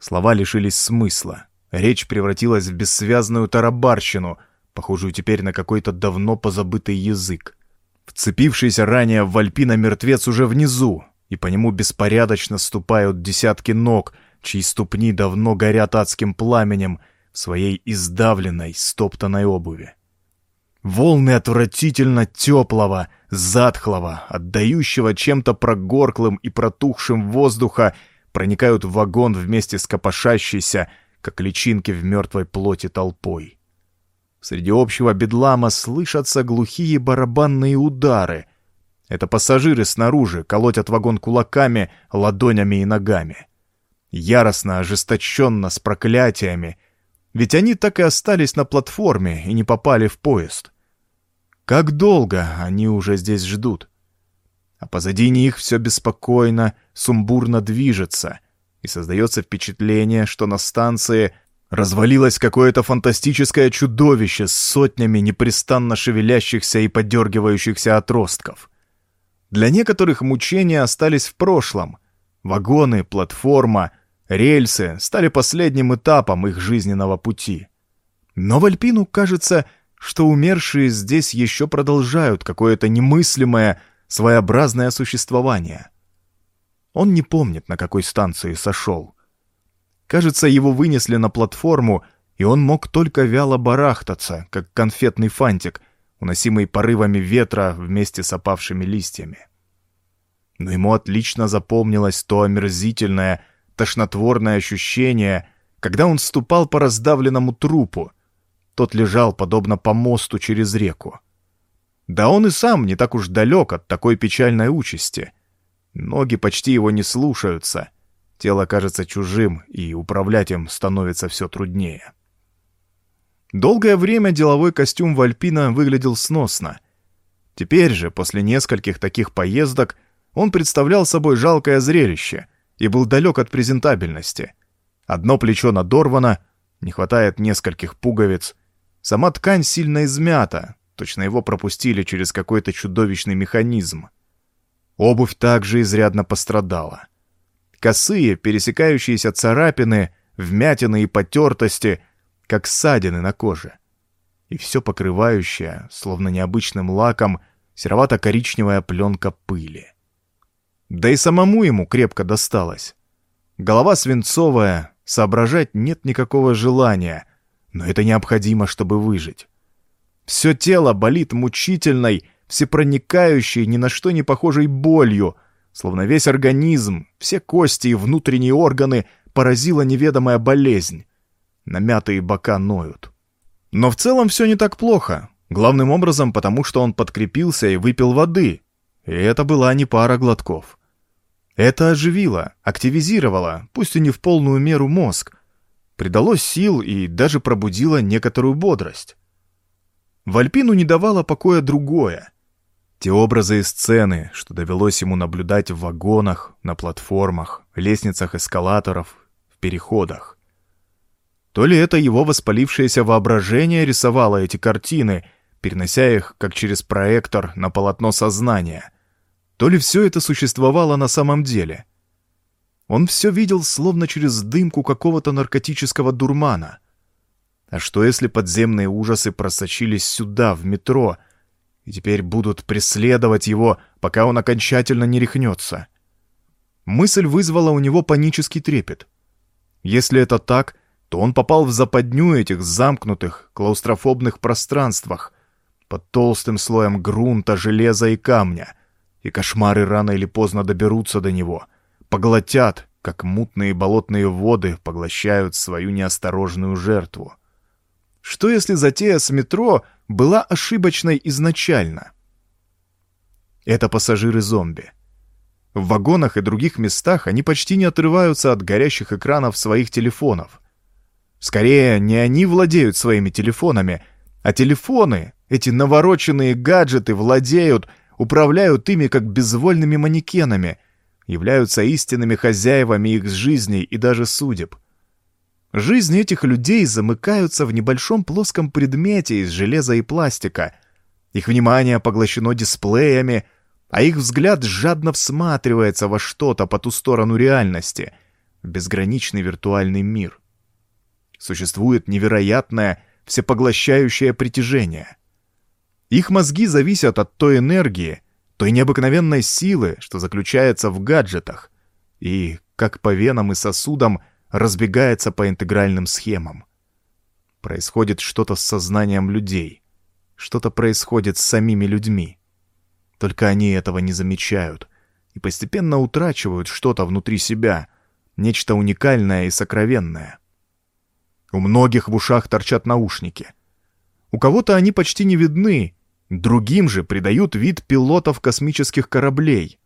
Слова лишились смысла. Речь превратилась в бессвязную тарабарщину, похожую теперь на какой-то давно позабытый язык. Вцепившийся ранее в Альпина мертвец уже внизу, и по нему беспорядочно ступают десятки ног, чьи ступни давно горят адским пламенем — в своей издавленной, стоптанной обуви. Волны отвратительно теплого, затхлого, отдающего чем-то прогорклым и протухшим воздуха проникают в вагон вместе с копошащейся, как личинки в мертвой плоти толпой. Среди общего бедлама слышатся глухие барабанные удары. Это пассажиры снаружи колотят вагон кулаками, ладонями и ногами. Яростно, ожесточенно, с проклятиями — ведь они так и остались на платформе и не попали в поезд. Как долго они уже здесь ждут? А позади них все беспокойно, сумбурно движется, и создается впечатление, что на станции развалилось какое-то фантастическое чудовище с сотнями непрестанно шевелящихся и подергивающихся отростков. Для некоторых мучения остались в прошлом. Вагоны, платформа — Рельсы стали последним этапом их жизненного пути. Но Вальпину кажется, что умершие здесь еще продолжают какое-то немыслимое, своеобразное существование. Он не помнит, на какой станции сошел. Кажется, его вынесли на платформу, и он мог только вяло барахтаться, как конфетный фантик, уносимый порывами ветра вместе с опавшими листьями. Но ему отлично запомнилось то омерзительное, тошнотворное ощущение, когда он ступал по раздавленному трупу. Тот лежал, подобно помосту через реку. Да он и сам не так уж далек от такой печальной участи. Ноги почти его не слушаются. Тело кажется чужим, и управлять им становится все труднее. Долгое время деловой костюм Вальпина выглядел сносно. Теперь же, после нескольких таких поездок, он представлял собой жалкое зрелище, и был далек от презентабельности. Одно плечо надорвано, не хватает нескольких пуговиц. Сама ткань сильно измята, точно его пропустили через какой-то чудовищный механизм. Обувь также изрядно пострадала. Косые, пересекающиеся царапины, вмятины и потертости, как ссадины на коже. И все покрывающее, словно необычным лаком, серовато-коричневая пленка пыли. Да и самому ему крепко досталось. Голова свинцовая, соображать нет никакого желания, но это необходимо, чтобы выжить. Все тело болит мучительной, всепроникающей, ни на что не похожей болью, словно весь организм, все кости и внутренние органы поразила неведомая болезнь. Намятые бока ноют. Но в целом все не так плохо, главным образом потому, что он подкрепился и выпил воды, и это была не пара глотков. Это оживило, активизировало, пусть и не в полную меру мозг, придало сил и даже пробудило некоторую бодрость. Вальпину не давало покоя другое. Те образы и сцены, что довелось ему наблюдать в вагонах, на платформах, лестницах эскалаторов, в переходах. То ли это его воспалившееся воображение рисовало эти картины, перенося их, как через проектор, на полотно сознания — то ли все это существовало на самом деле. Он все видел словно через дымку какого-то наркотического дурмана. А что если подземные ужасы просочились сюда, в метро, и теперь будут преследовать его, пока он окончательно не рехнется? Мысль вызвала у него панический трепет. Если это так, то он попал в западню этих замкнутых, клаустрофобных пространствах, под толстым слоем грунта, железа и камня, и кошмары рано или поздно доберутся до него, поглотят, как мутные болотные воды поглощают свою неосторожную жертву. Что если затея с метро была ошибочной изначально? Это пассажиры-зомби. В вагонах и других местах они почти не отрываются от горящих экранов своих телефонов. Скорее, не они владеют своими телефонами, а телефоны, эти навороченные гаджеты, владеют, управляют ими как безвольными манекенами, являются истинными хозяевами их жизней и даже судеб. Жизни этих людей замыкаются в небольшом плоском предмете из железа и пластика. Их внимание поглощено дисплеями, а их взгляд жадно всматривается во что-то по ту сторону реальности, в безграничный виртуальный мир. Существует невероятное, всепоглощающее притяжение. Их мозги зависят от той энергии, той необыкновенной силы, что заключается в гаджетах, и, как по венам и сосудам, разбегается по интегральным схемам. Происходит что-то с сознанием людей. Что-то происходит с самими людьми. Только они этого не замечают и постепенно утрачивают что-то внутри себя, нечто уникальное и сокровенное. У многих в ушах торчат наушники. У кого-то они почти не видны, другим же придают вид пилотов космических кораблей.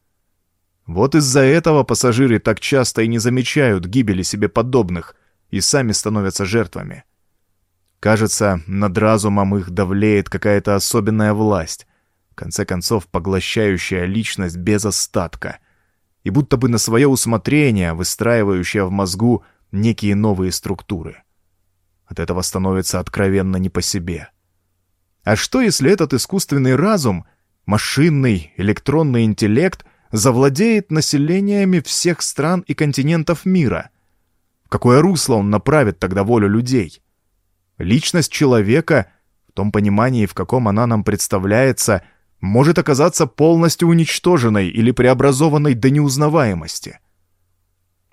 Вот из-за этого пассажиры так часто и не замечают гибели себе подобных и сами становятся жертвами. Кажется, над разумом их давлеет какая-то особенная власть, в конце концов поглощающая личность без остатка, и будто бы на свое усмотрение выстраивающая в мозгу некие новые структуры. От этого становится откровенно не по себе. А что, если этот искусственный разум, машинный, электронный интеллект — завладеет населениями всех стран и континентов мира? В какое русло он направит тогда волю людей? Личность человека, в том понимании, в каком она нам представляется, может оказаться полностью уничтоженной или преобразованной до неузнаваемости.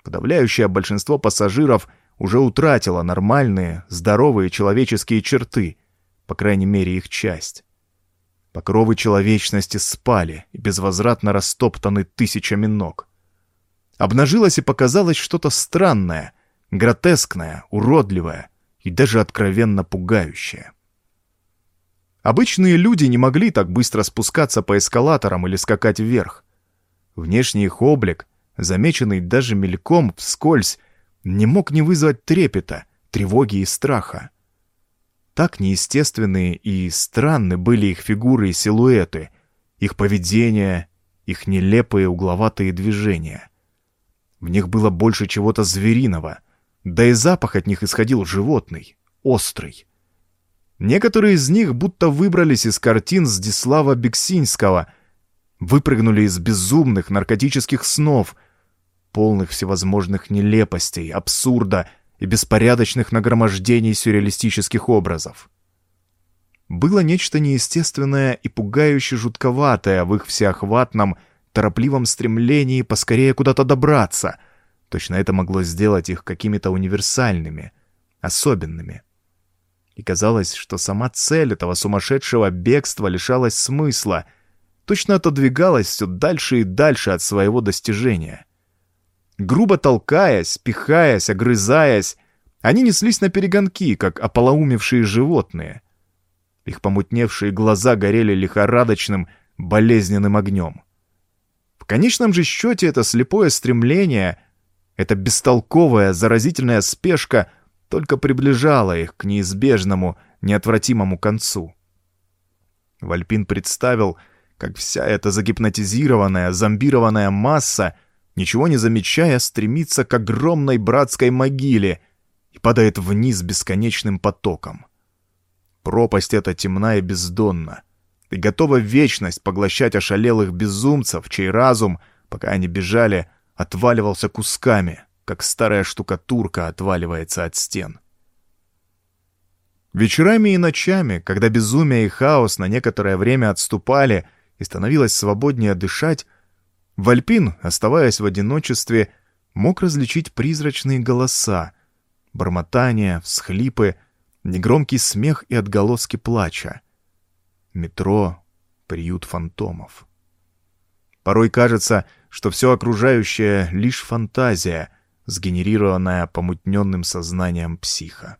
Подавляющее большинство пассажиров уже утратило нормальные, здоровые человеческие черты, по крайней мере их часть. Покровы человечности спали и безвозвратно растоптаны тысячами ног. Обнажилось и показалось что-то странное, гротескное, уродливое и даже откровенно пугающее. Обычные люди не могли так быстро спускаться по эскалаторам или скакать вверх. Внешний их облик, замеченный даже мельком вскользь, не мог не вызвать трепета, тревоги и страха. Так неестественные и странны были их фигуры и силуэты, их поведение, их нелепые угловатые движения. В них было больше чего-то звериного, да и запах от них исходил животный, острый. Некоторые из них будто выбрались из картин Здислава Бексинского, выпрыгнули из безумных наркотических снов, полных всевозможных нелепостей, абсурда — и беспорядочных нагромождений сюрреалистических образов. Было нечто неестественное и пугающе жутковатое в их всеохватном, торопливом стремлении поскорее куда-то добраться. Точно это могло сделать их какими-то универсальными, особенными. И казалось, что сама цель этого сумасшедшего бегства лишалась смысла, точно отодвигалась все дальше и дальше от своего достижения — Грубо толкаясь, пихаясь, огрызаясь, они неслись на перегонки, как ополоумевшие животные. Их помутневшие глаза горели лихорадочным, болезненным огнем. В конечном же счете это слепое стремление, эта бестолковая, заразительная спешка только приближала их к неизбежному, неотвратимому концу. Вальпин представил, как вся эта загипнотизированная, зомбированная масса ничего не замечая, стремится к огромной братской могиле и падает вниз бесконечным потоком. Пропасть эта темна и бездонна, и готова вечность поглощать ошалелых безумцев, чей разум, пока они бежали, отваливался кусками, как старая штукатурка отваливается от стен. Вечерами и ночами, когда безумие и хаос на некоторое время отступали и становилось свободнее дышать, Вальпин, оставаясь в одиночестве, мог различить призрачные голоса, бормотания, всхлипы, негромкий смех и отголоски плача. Метро — приют фантомов. Порой кажется, что все окружающее — лишь фантазия, сгенерированная помутненным сознанием психа.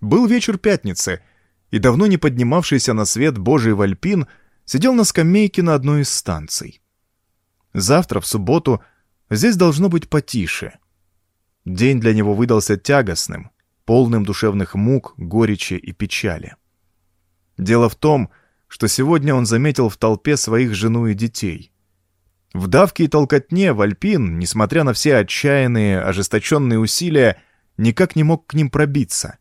Был вечер пятницы, и давно не поднимавшийся на свет Божий Вальпин сидел на скамейке на одной из станций. Завтра, в субботу, здесь должно быть потише. День для него выдался тягостным, полным душевных мук, горечи и печали. Дело в том, что сегодня он заметил в толпе своих жену и детей. В давке и толкотне Вальпин, несмотря на все отчаянные, ожесточенные усилия, никак не мог к ним пробиться.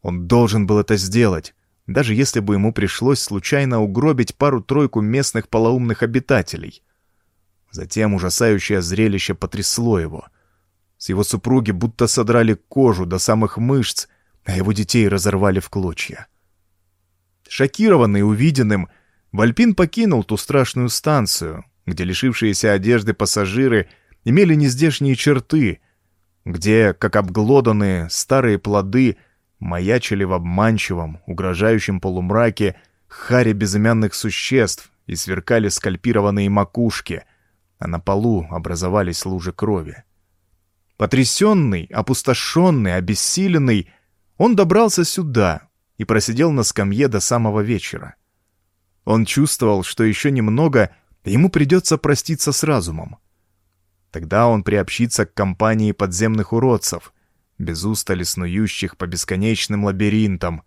Он должен был это сделать, даже если бы ему пришлось случайно угробить пару-тройку местных полоумных обитателей. Затем ужасающее зрелище потрясло его. С его супруги будто содрали кожу до самых мышц, а его детей разорвали в клочья. Шокированный увиденным, Вальпин покинул ту страшную станцию, где лишившиеся одежды пассажиры имели нездешние черты, где, как обглоданные старые плоды, маячили в обманчивом, угрожающем полумраке харе безымянных существ и сверкали скальпированные макушки, а на полу образовались лужи крови. Потрясенный, опустошенный, обессиленный, он добрался сюда и просидел на скамье до самого вечера. Он чувствовал, что еще немного — ему придется проститься с разумом. Тогда он приобщится к компании подземных уродцев, без устали снующих по бесконечным лабиринтам,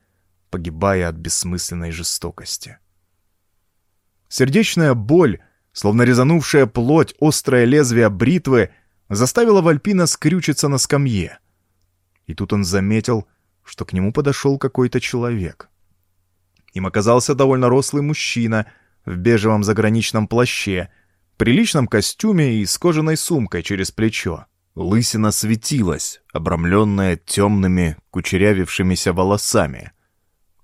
погибая от бессмысленной жестокости. Сердечная боль, словно резанувшая плоть острое лезвие бритвы, заставила Вальпина скрючиться на скамье. И тут он заметил, что к нему подошел какой-то человек. Им оказался довольно рослый мужчина — в бежевом заграничном плаще, приличном костюме и с кожаной сумкой через плечо. Лысина светилась, обрамленная темными, кучерявившимися волосами.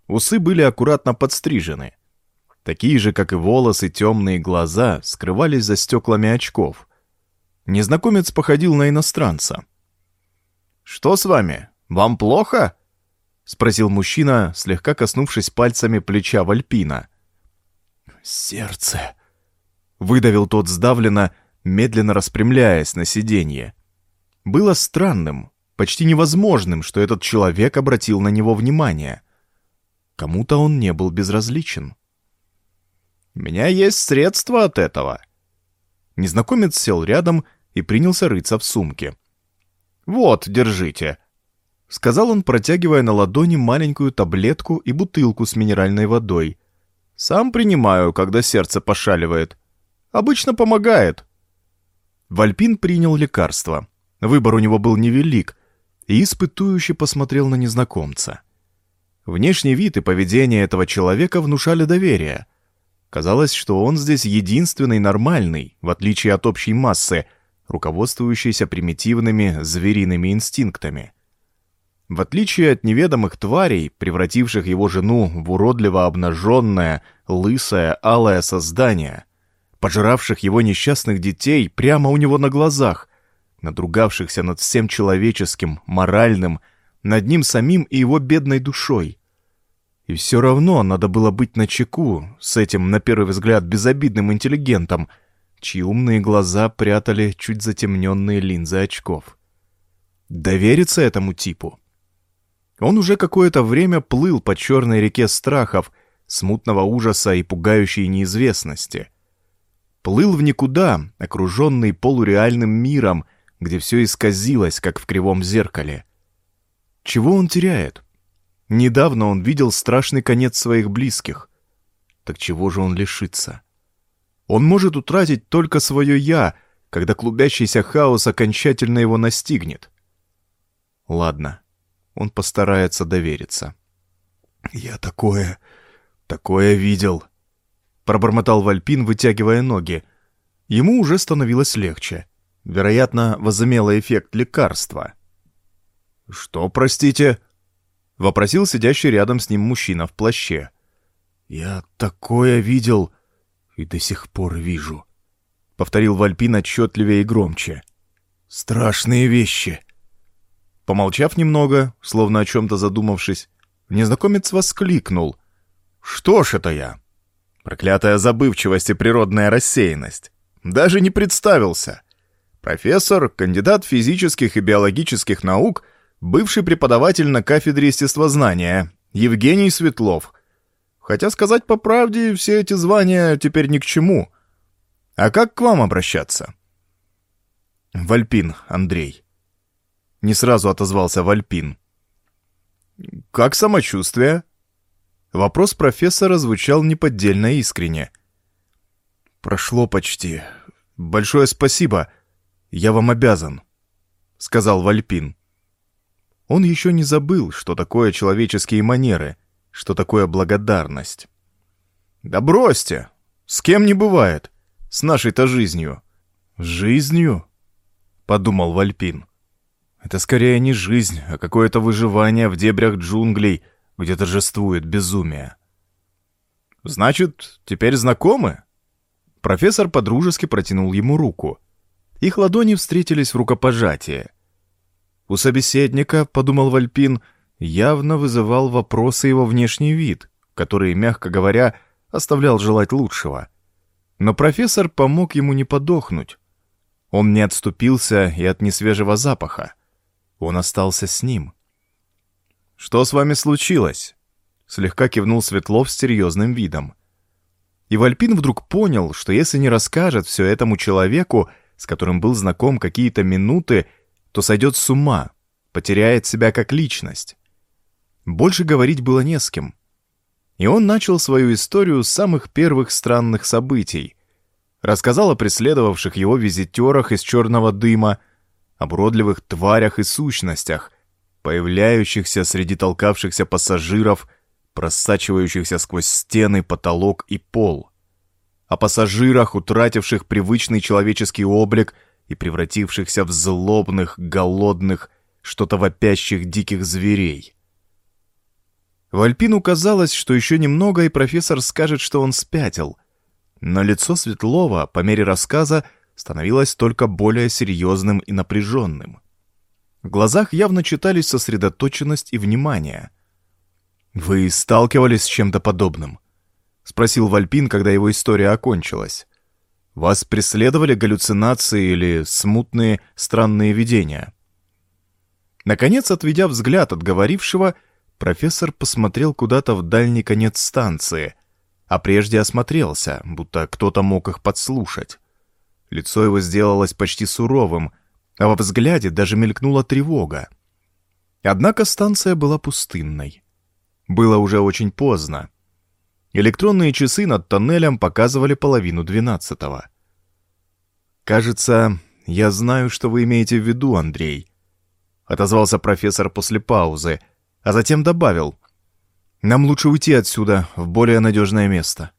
Усы были аккуратно подстрижены. Такие же, как и волосы, темные глаза скрывались за стеклами очков. Незнакомец походил на иностранца. «Что с вами? Вам плохо?» — спросил мужчина, слегка коснувшись пальцами плеча Вальпина — «Сердце!» — выдавил тот сдавленно, медленно распрямляясь на сиденье. Было странным, почти невозможным, что этот человек обратил на него внимание. Кому-то он не был безразличен. «У меня есть средства от этого». Незнакомец сел рядом и принялся рыться в сумке. «Вот, держите», — сказал он, протягивая на ладони маленькую таблетку и бутылку с минеральной водой — сам принимаю, когда сердце пошаливает. Обычно помогает. Вальпин принял лекарство. Выбор у него был невелик, и испытующе посмотрел на незнакомца. Внешний вид и поведение этого человека внушали доверие. Казалось, что он здесь единственный нормальный, в отличие от общей массы, руководствующийся примитивными звериными инстинктами. В отличие от неведомых тварей, превративших его жену в уродливо обнаженное, лысое, алое создание, пожиравших его несчастных детей прямо у него на глазах, надругавшихся над всем человеческим, моральным, над ним самим и его бедной душой. И все равно надо было быть начеку с этим, на первый взгляд, безобидным интеллигентом, чьи умные глаза прятали чуть затемненные линзы очков. Довериться этому типу — он уже какое-то время плыл по черной реке страхов, смутного ужаса и пугающей неизвестности. Плыл в никуда, окруженный полуреальным миром, где все исказилось, как в кривом зеркале. Чего он теряет? Недавно он видел страшный конец своих близких. Так чего же он лишится? Он может утратить только свое «я», когда клубящийся хаос окончательно его настигнет. Ладно он постарается довериться. «Я такое... такое видел», — пробормотал Вальпин, вытягивая ноги. Ему уже становилось легче. Вероятно, возымело эффект лекарства. «Что, простите?» — вопросил сидящий рядом с ним мужчина в плаще. «Я такое видел и до сих пор вижу», — повторил Вальпин отчетливее и громче. «Страшные вещи!» Помолчав немного, словно о чем-то задумавшись, незнакомец воскликнул. «Что ж это я? Проклятая забывчивость и природная рассеянность. Даже не представился. Профессор, кандидат физических и биологических наук, бывший преподаватель на кафедре естествознания, Евгений Светлов. Хотя сказать по правде, все эти звания теперь ни к чему. А как к вам обращаться?» «Вальпин, Андрей», не сразу отозвался Вальпин. «Как самочувствие?» Вопрос профессора звучал неподдельно искренне. «Прошло почти. Большое спасибо. Я вам обязан», — сказал Вальпин. Он еще не забыл, что такое человеческие манеры, что такое благодарность. «Да бросьте! С кем не бывает! С нашей-то жизнью!» «Жизнью?» — подумал Вальпин. Это скорее не жизнь, а какое-то выживание в дебрях джунглей, где торжествует безумие. «Значит, теперь знакомы?» Профессор подружески протянул ему руку. Их ладони встретились в рукопожатии. У собеседника, подумал Вальпин, явно вызывал вопросы его внешний вид, который, мягко говоря, оставлял желать лучшего. Но профессор помог ему не подохнуть. Он не отступился и от несвежего запаха. Он остался с ним. «Что с вами случилось?» Слегка кивнул Светлов с серьезным видом. И Вальпин вдруг понял, что если не расскажет все этому человеку, с которым был знаком какие-то минуты, то сойдет с ума, потеряет себя как личность. Больше говорить было не с кем. И он начал свою историю с самых первых странных событий. Рассказал о преследовавших его визитерах из черного дыма, об уродливых тварях и сущностях, появляющихся среди толкавшихся пассажиров, просачивающихся сквозь стены, потолок и пол. О пассажирах, утративших привычный человеческий облик и превратившихся в злобных, голодных, что-то вопящих диких зверей. Вальпину казалось, что еще немного, и профессор скажет, что он спятил. Но лицо Светлова, по мере рассказа, становилось только более серьезным и напряженным. В глазах явно читались сосредоточенность и внимание. «Вы сталкивались с чем-то подобным?» — спросил Вальпин, когда его история окончилась. «Вас преследовали галлюцинации или смутные странные видения?» Наконец, отведя взгляд от говорившего, профессор посмотрел куда-то в дальний конец станции, а прежде осмотрелся, будто кто-то мог их подслушать. Лицо его сделалось почти суровым, а во взгляде даже мелькнула тревога. Однако станция была пустынной. Было уже очень поздно. Электронные часы над тоннелем показывали половину двенадцатого. «Кажется, я знаю, что вы имеете в виду, Андрей», — отозвался профессор после паузы, а затем добавил. «Нам лучше уйти отсюда, в более надежное место».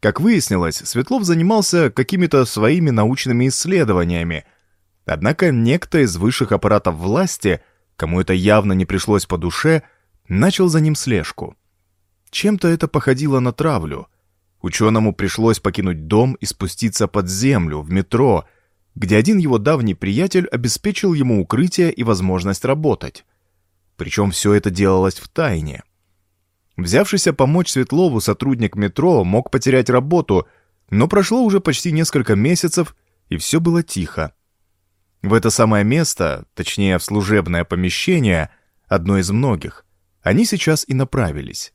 Как выяснилось, Светлов занимался какими-то своими научными исследованиями. Однако некто из высших аппаратов власти, кому это явно не пришлось по душе, начал за ним слежку. Чем-то это походило на травлю. Ученому пришлось покинуть дом и спуститься под землю, в метро, где один его давний приятель обеспечил ему укрытие и возможность работать. Причем все это делалось в тайне. Взявшийся помочь Светлову сотрудник метро мог потерять работу, но прошло уже почти несколько месяцев, и все было тихо. В это самое место, точнее в служебное помещение, одно из многих, они сейчас и направились.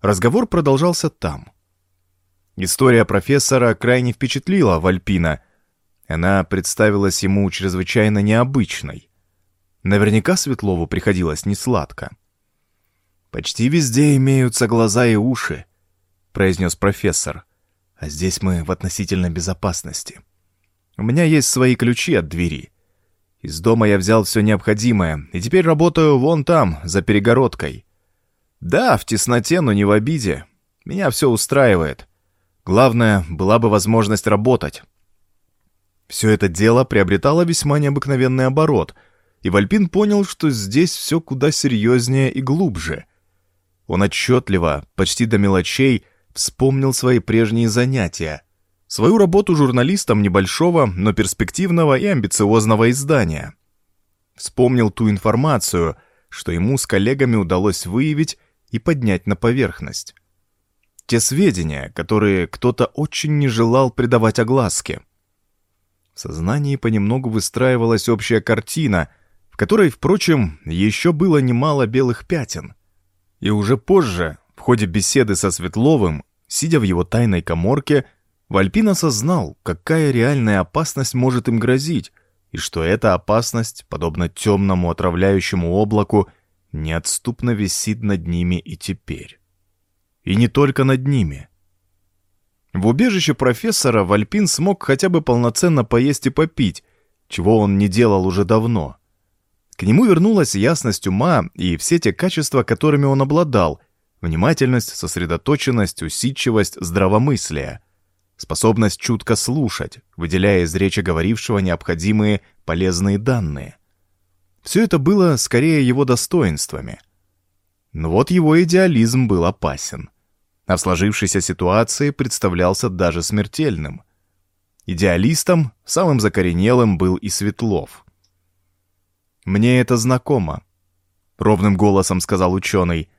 Разговор продолжался там. История профессора крайне впечатлила Вальпина. Она представилась ему чрезвычайно необычной. Наверняка Светлову приходилось несладко. «Почти везде имеются глаза и уши», — произнес профессор. «А здесь мы в относительной безопасности. У меня есть свои ключи от двери. Из дома я взял все необходимое, и теперь работаю вон там, за перегородкой. Да, в тесноте, но не в обиде. Меня все устраивает. Главное, была бы возможность работать». Все это дело приобретало весьма необыкновенный оборот, и Вальпин понял, что здесь все куда серьезнее и глубже — он отчетливо, почти до мелочей, вспомнил свои прежние занятия, свою работу журналистом небольшого, но перспективного и амбициозного издания. Вспомнил ту информацию, что ему с коллегами удалось выявить и поднять на поверхность. Те сведения, которые кто-то очень не желал придавать огласке. В сознании понемногу выстраивалась общая картина, в которой, впрочем, еще было немало белых пятен. И уже позже, в ходе беседы со Светловым, сидя в его тайной коморке, Вальпин осознал, какая реальная опасность может им грозить, и что эта опасность, подобно темному отравляющему облаку, неотступно висит над ними и теперь. И не только над ними. В убежище профессора Вальпин смог хотя бы полноценно поесть и попить, чего он не делал уже давно. К нему вернулась ясность ума и все те качества, которыми он обладал, внимательность, сосредоточенность, усидчивость, здравомыслие, способность чутко слушать, выделяя из речи говорившего необходимые полезные данные. Все это было скорее его достоинствами. Но вот его идеализм был опасен. А в сложившейся ситуации представлялся даже смертельным. Идеалистом, самым закоренелым был и Светлов. «Мне это знакомо», — ровным голосом сказал ученый.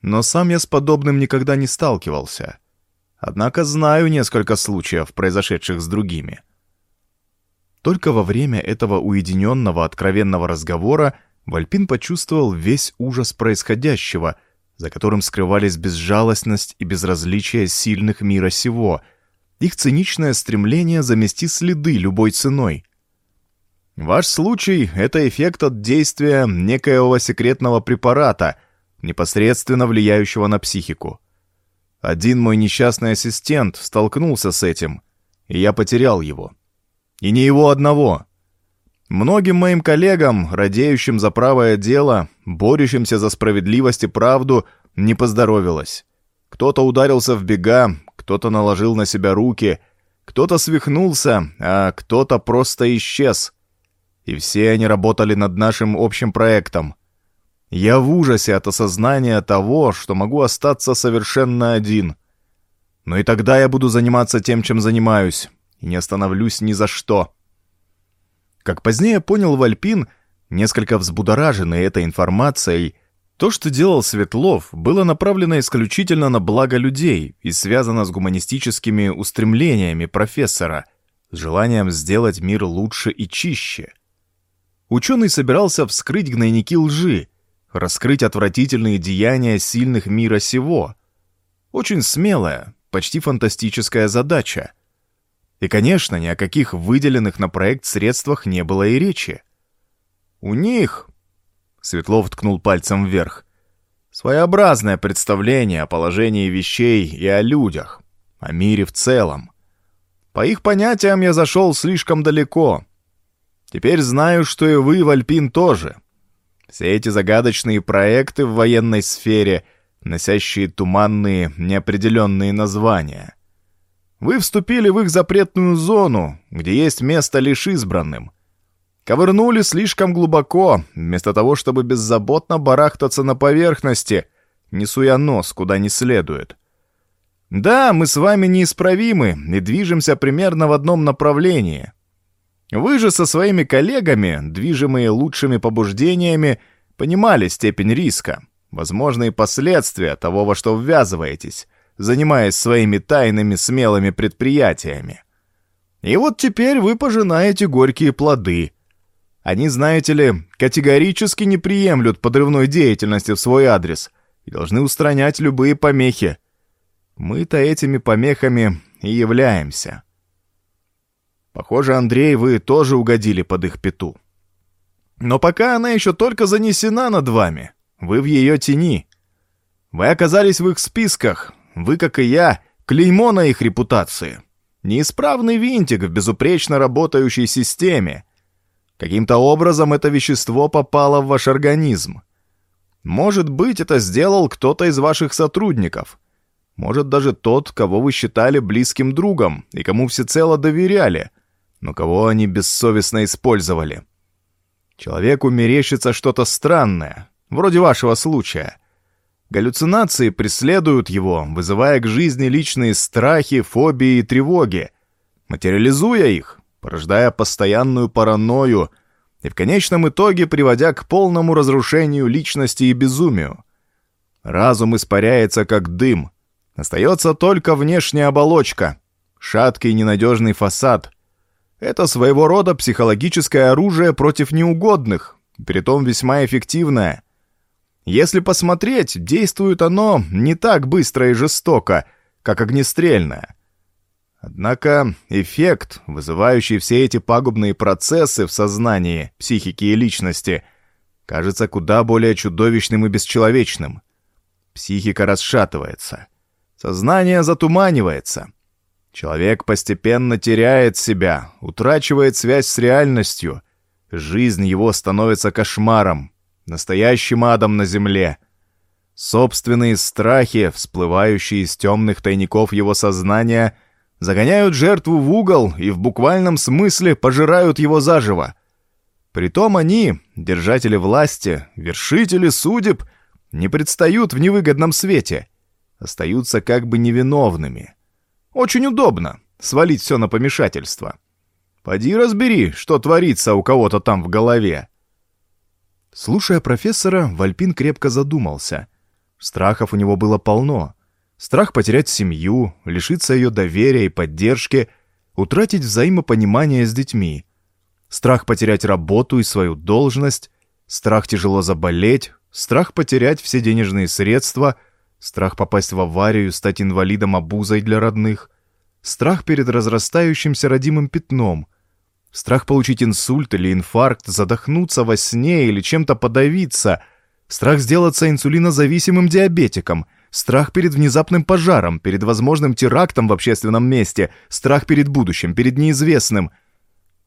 «Но сам я с подобным никогда не сталкивался. Однако знаю несколько случаев, произошедших с другими». Только во время этого уединенного откровенного разговора Вальпин почувствовал весь ужас происходящего, за которым скрывались безжалостность и безразличие сильных мира сего, их циничное стремление замести следы любой ценой. Ваш случай — это эффект от действия некоего секретного препарата, непосредственно влияющего на психику. Один мой несчастный ассистент столкнулся с этим, и я потерял его. И не его одного. Многим моим коллегам, радеющим за правое дело, борющимся за справедливость и правду, не поздоровилось. Кто-то ударился в бега, кто-то наложил на себя руки, кто-то свихнулся, а кто-то просто исчез. И все они работали над нашим общим проектом. Я в ужасе от осознания того, что могу остаться совершенно один. Но и тогда я буду заниматься тем, чем занимаюсь, и не остановлюсь ни за что. Как позднее понял Вальпин, несколько взбудораженный этой информацией, то, что делал Светлов, было направлено исключительно на благо людей и связано с гуманистическими устремлениями профессора, с желанием сделать мир лучше и чище. Ученый собирался вскрыть гнойники лжи, раскрыть отвратительные деяния сильных мира сего. Очень смелая, почти фантастическая задача — и, конечно, ни о каких выделенных на проект средствах не было и речи. «У них...» — Светлов ткнул пальцем вверх. «Своеобразное представление о положении вещей и о людях, о мире в целом. По их понятиям я зашел слишком далеко. Теперь знаю, что и вы, Вальпин, тоже. Все эти загадочные проекты в военной сфере, носящие туманные, неопределенные названия — вы вступили в их запретную зону, где есть место лишь избранным. Ковырнули слишком глубоко, вместо того, чтобы беззаботно барахтаться на поверхности, не суя нос куда не следует. Да, мы с вами неисправимы и движемся примерно в одном направлении. Вы же со своими коллегами, движимые лучшими побуждениями, понимали степень риска, возможные последствия того, во что ввязываетесь, занимаясь своими тайными смелыми предприятиями. И вот теперь вы пожинаете горькие плоды. Они, знаете ли, категорически не приемлют подрывной деятельности в свой адрес и должны устранять любые помехи. Мы-то этими помехами и являемся. Похоже, Андрей, вы тоже угодили под их пету. Но пока она еще только занесена над вами, вы в ее тени. Вы оказались в их списках, вы, как и я, клеймо на их репутации. Неисправный винтик в безупречно работающей системе. Каким-то образом это вещество попало в ваш организм. Может быть, это сделал кто-то из ваших сотрудников. Может, даже тот, кого вы считали близким другом и кому всецело доверяли, но кого они бессовестно использовали. Человеку мерещится что-то странное, вроде вашего случая — Галлюцинации преследуют его, вызывая к жизни личные страхи, фобии и тревоги, материализуя их, порождая постоянную паранойю и в конечном итоге приводя к полному разрушению личности и безумию. Разум испаряется как дым. Остается только внешняя оболочка, шаткий ненадежный фасад. Это своего рода психологическое оружие против неугодных, притом весьма эффективное. Если посмотреть, действует оно не так быстро и жестоко, как огнестрельное. Однако эффект, вызывающий все эти пагубные процессы в сознании, психике и личности, кажется куда более чудовищным и бесчеловечным. Психика расшатывается. Сознание затуманивается. Человек постепенно теряет себя, утрачивает связь с реальностью. Жизнь его становится кошмаром, настоящим адом на земле. Собственные страхи, всплывающие из темных тайников его сознания — загоняют жертву в угол и в буквальном смысле пожирают его заживо. Притом они, держатели власти, вершители судеб, не предстают в невыгодном свете, остаются как бы невиновными. Очень удобно свалить все на помешательство. Поди разбери, что творится у кого-то там в голове. Слушая профессора, Вальпин крепко задумался. Страхов у него было полно — Страх потерять семью, лишиться ее доверия и поддержки, утратить взаимопонимание с детьми. Страх потерять работу и свою должность, страх тяжело заболеть, страх потерять все денежные средства, страх попасть в аварию, стать инвалидом обузой для родных, страх перед разрастающимся родимым пятном, страх получить инсульт или инфаркт, задохнуться во сне или чем-то подавиться, страх сделаться инсулинозависимым диабетиком — Страх перед внезапным пожаром, перед возможным терактом в общественном месте, страх перед будущим, перед неизвестным.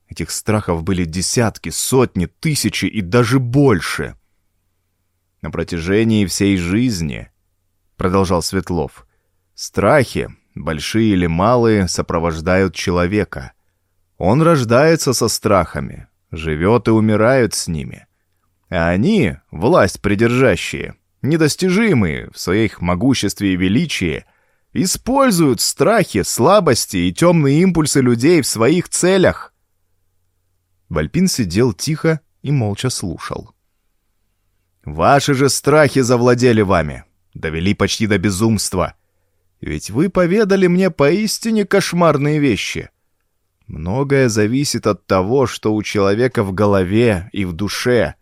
Этих страхов были десятки, сотни, тысячи и даже больше. На протяжении всей жизни, продолжал Светлов, страхи, большие или малые, сопровождают человека. Он рождается со страхами, живет и умирает с ними. А они, власть придержащие, недостижимые в своих могуществе и величии, используют страхи, слабости и темные импульсы людей в своих целях. Вальпин сидел тихо и молча слушал. «Ваши же страхи завладели вами, довели почти до безумства. Ведь вы поведали мне поистине кошмарные вещи. Многое зависит от того, что у человека в голове и в душе.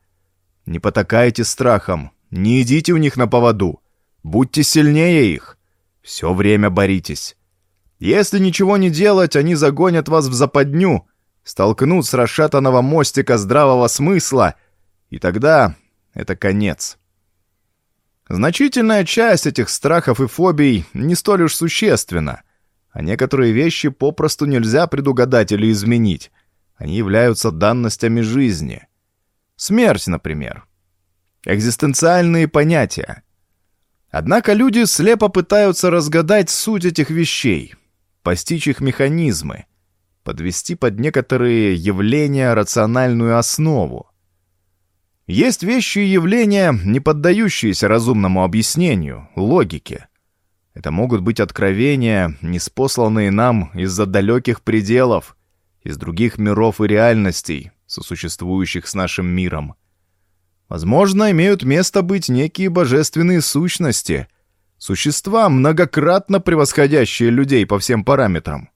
Не потакайте страхом, не идите у них на поводу. Будьте сильнее их. Все время боритесь. Если ничего не делать, они загонят вас в западню, столкнут с расшатанного мостика здравого смысла, и тогда это конец. Значительная часть этих страхов и фобий не столь уж существенна, а некоторые вещи попросту нельзя предугадать или изменить. Они являются данностями жизни. Смерть, например экзистенциальные понятия. Однако люди слепо пытаются разгадать суть этих вещей, постичь их механизмы, подвести под некоторые явления рациональную основу. Есть вещи и явления, не поддающиеся разумному объяснению, логике. Это могут быть откровения, неспосланные нам из-за далеких пределов, из других миров и реальностей, сосуществующих с нашим миром. Возможно, имеют место быть некие божественные сущности, существа, многократно превосходящие людей по всем параметрам.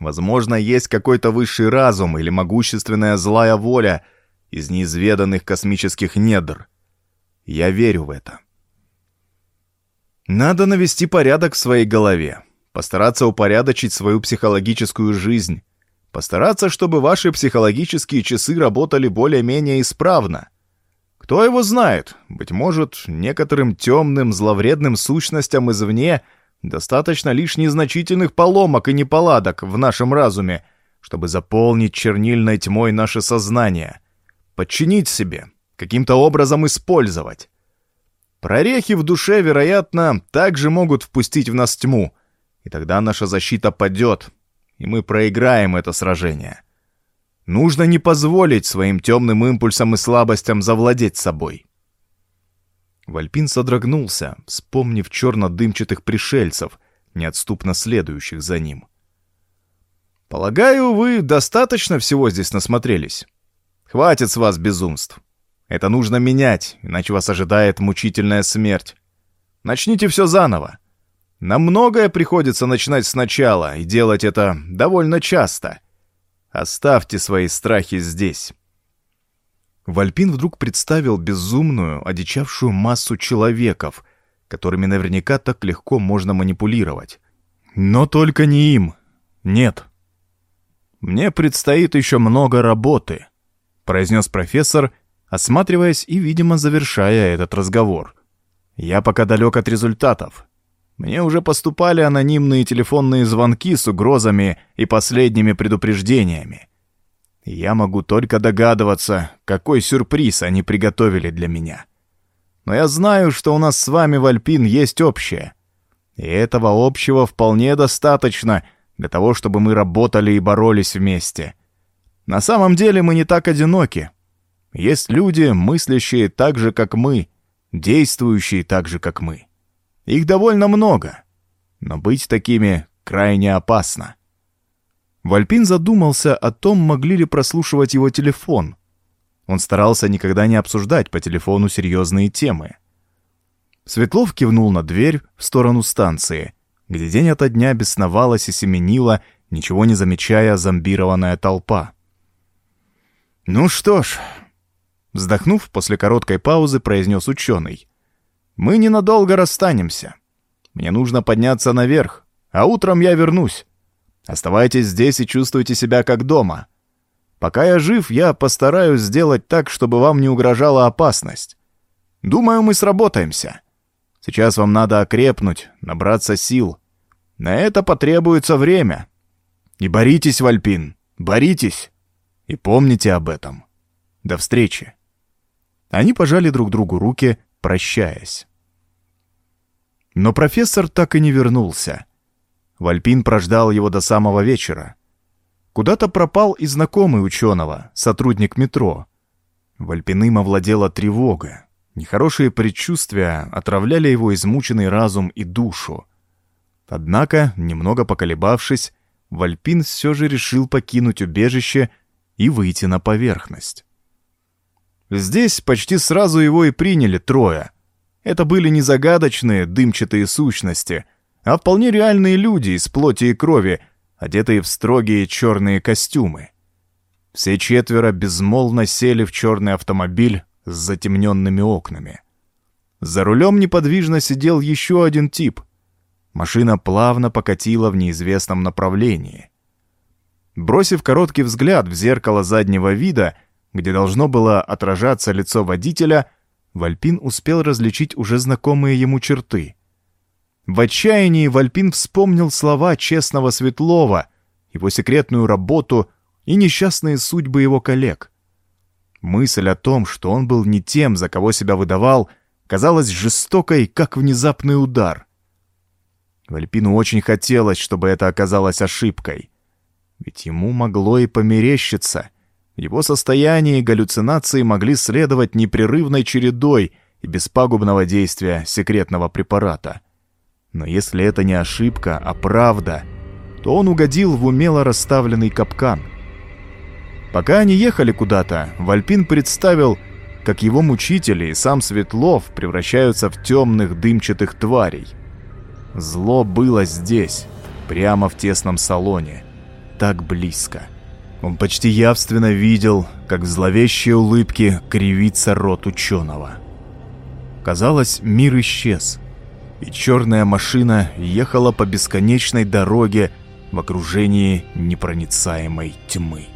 Возможно, есть какой-то высший разум или могущественная злая воля из неизведанных космических недр. Я верю в это. Надо навести порядок в своей голове, постараться упорядочить свою психологическую жизнь, постараться, чтобы ваши психологические часы работали более-менее исправно — кто его знает? Быть может, некоторым темным, зловредным сущностям извне достаточно лишь незначительных поломок и неполадок в нашем разуме, чтобы заполнить чернильной тьмой наше сознание, подчинить себе, каким-то образом использовать. Прорехи в душе, вероятно, также могут впустить в нас тьму, и тогда наша защита падет, и мы проиграем это сражение. Нужно не позволить своим темным импульсам и слабостям завладеть собой. Вальпин содрогнулся, вспомнив черно-дымчатых пришельцев, неотступно следующих за ним. Полагаю, вы достаточно всего здесь насмотрелись. Хватит с вас безумств. Это нужно менять, иначе вас ожидает мучительная смерть. Начните все заново. Нам многое приходится начинать сначала и делать это довольно часто. Оставьте свои страхи здесь. Вальпин вдруг представил безумную, одичавшую массу человеков, которыми наверняка так легко можно манипулировать. Но только не им. Нет. «Мне предстоит еще много работы», — произнес профессор, осматриваясь и, видимо, завершая этот разговор. «Я пока далек от результатов. Мне уже поступали анонимные телефонные звонки с угрозами и последними предупреждениями. Я могу только догадываться, какой сюрприз они приготовили для меня. Но я знаю, что у нас с вами, Вальпин, есть общее. И этого общего вполне достаточно для того, чтобы мы работали и боролись вместе. На самом деле мы не так одиноки. Есть люди, мыслящие так же, как мы, действующие так же, как мы. Их довольно много, но быть такими крайне опасно. Вальпин задумался о том, могли ли прослушивать его телефон. Он старался никогда не обсуждать по телефону серьезные темы. Светлов кивнул на дверь в сторону станции, где день ото дня бесновалась и семенила, ничего не замечая зомбированная толпа. «Ну что ж», — вздохнув после короткой паузы, произнес ученый, мы ненадолго расстанемся. Мне нужно подняться наверх, а утром я вернусь. Оставайтесь здесь и чувствуйте себя как дома. Пока я жив, я постараюсь сделать так, чтобы вам не угрожала опасность. Думаю, мы сработаемся. Сейчас вам надо окрепнуть, набраться сил. На это потребуется время. И боритесь, Вальпин, боритесь. И помните об этом. До встречи. Они пожали друг другу руки, прощаясь. Но профессор так и не вернулся. Вальпин прождал его до самого вечера. Куда-то пропал и знакомый ученого, сотрудник метро. Вальпиным овладела тревога. Нехорошие предчувствия отравляли его измученный разум и душу. Однако, немного поколебавшись, Вальпин все же решил покинуть убежище и выйти на поверхность. Здесь почти сразу его и приняли трое — это были не загадочные дымчатые сущности, а вполне реальные люди из плоти и крови, одетые в строгие черные костюмы. Все четверо безмолвно сели в черный автомобиль с затемненными окнами. За рулем неподвижно сидел еще один тип. Машина плавно покатила в неизвестном направлении. Бросив короткий взгляд в зеркало заднего вида, где должно было отражаться лицо водителя, Вальпин успел различить уже знакомые ему черты. В отчаянии Вальпин вспомнил слова честного Светлова, его секретную работу и несчастные судьбы его коллег. Мысль о том, что он был не тем, за кого себя выдавал, казалась жестокой, как внезапный удар. Вальпину очень хотелось, чтобы это оказалось ошибкой. Ведь ему могло и померещиться — его состояние и галлюцинации могли следовать непрерывной чередой и без пагубного действия секретного препарата. Но если это не ошибка, а правда, то он угодил в умело расставленный капкан. Пока они ехали куда-то, Вальпин представил, как его мучители и сам Светлов превращаются в темных дымчатых тварей. Зло было здесь, прямо в тесном салоне, так близко. — он почти явственно видел, как в зловещей улыбке кривится рот ученого. Казалось, мир исчез, и черная машина ехала по бесконечной дороге в окружении непроницаемой тьмы.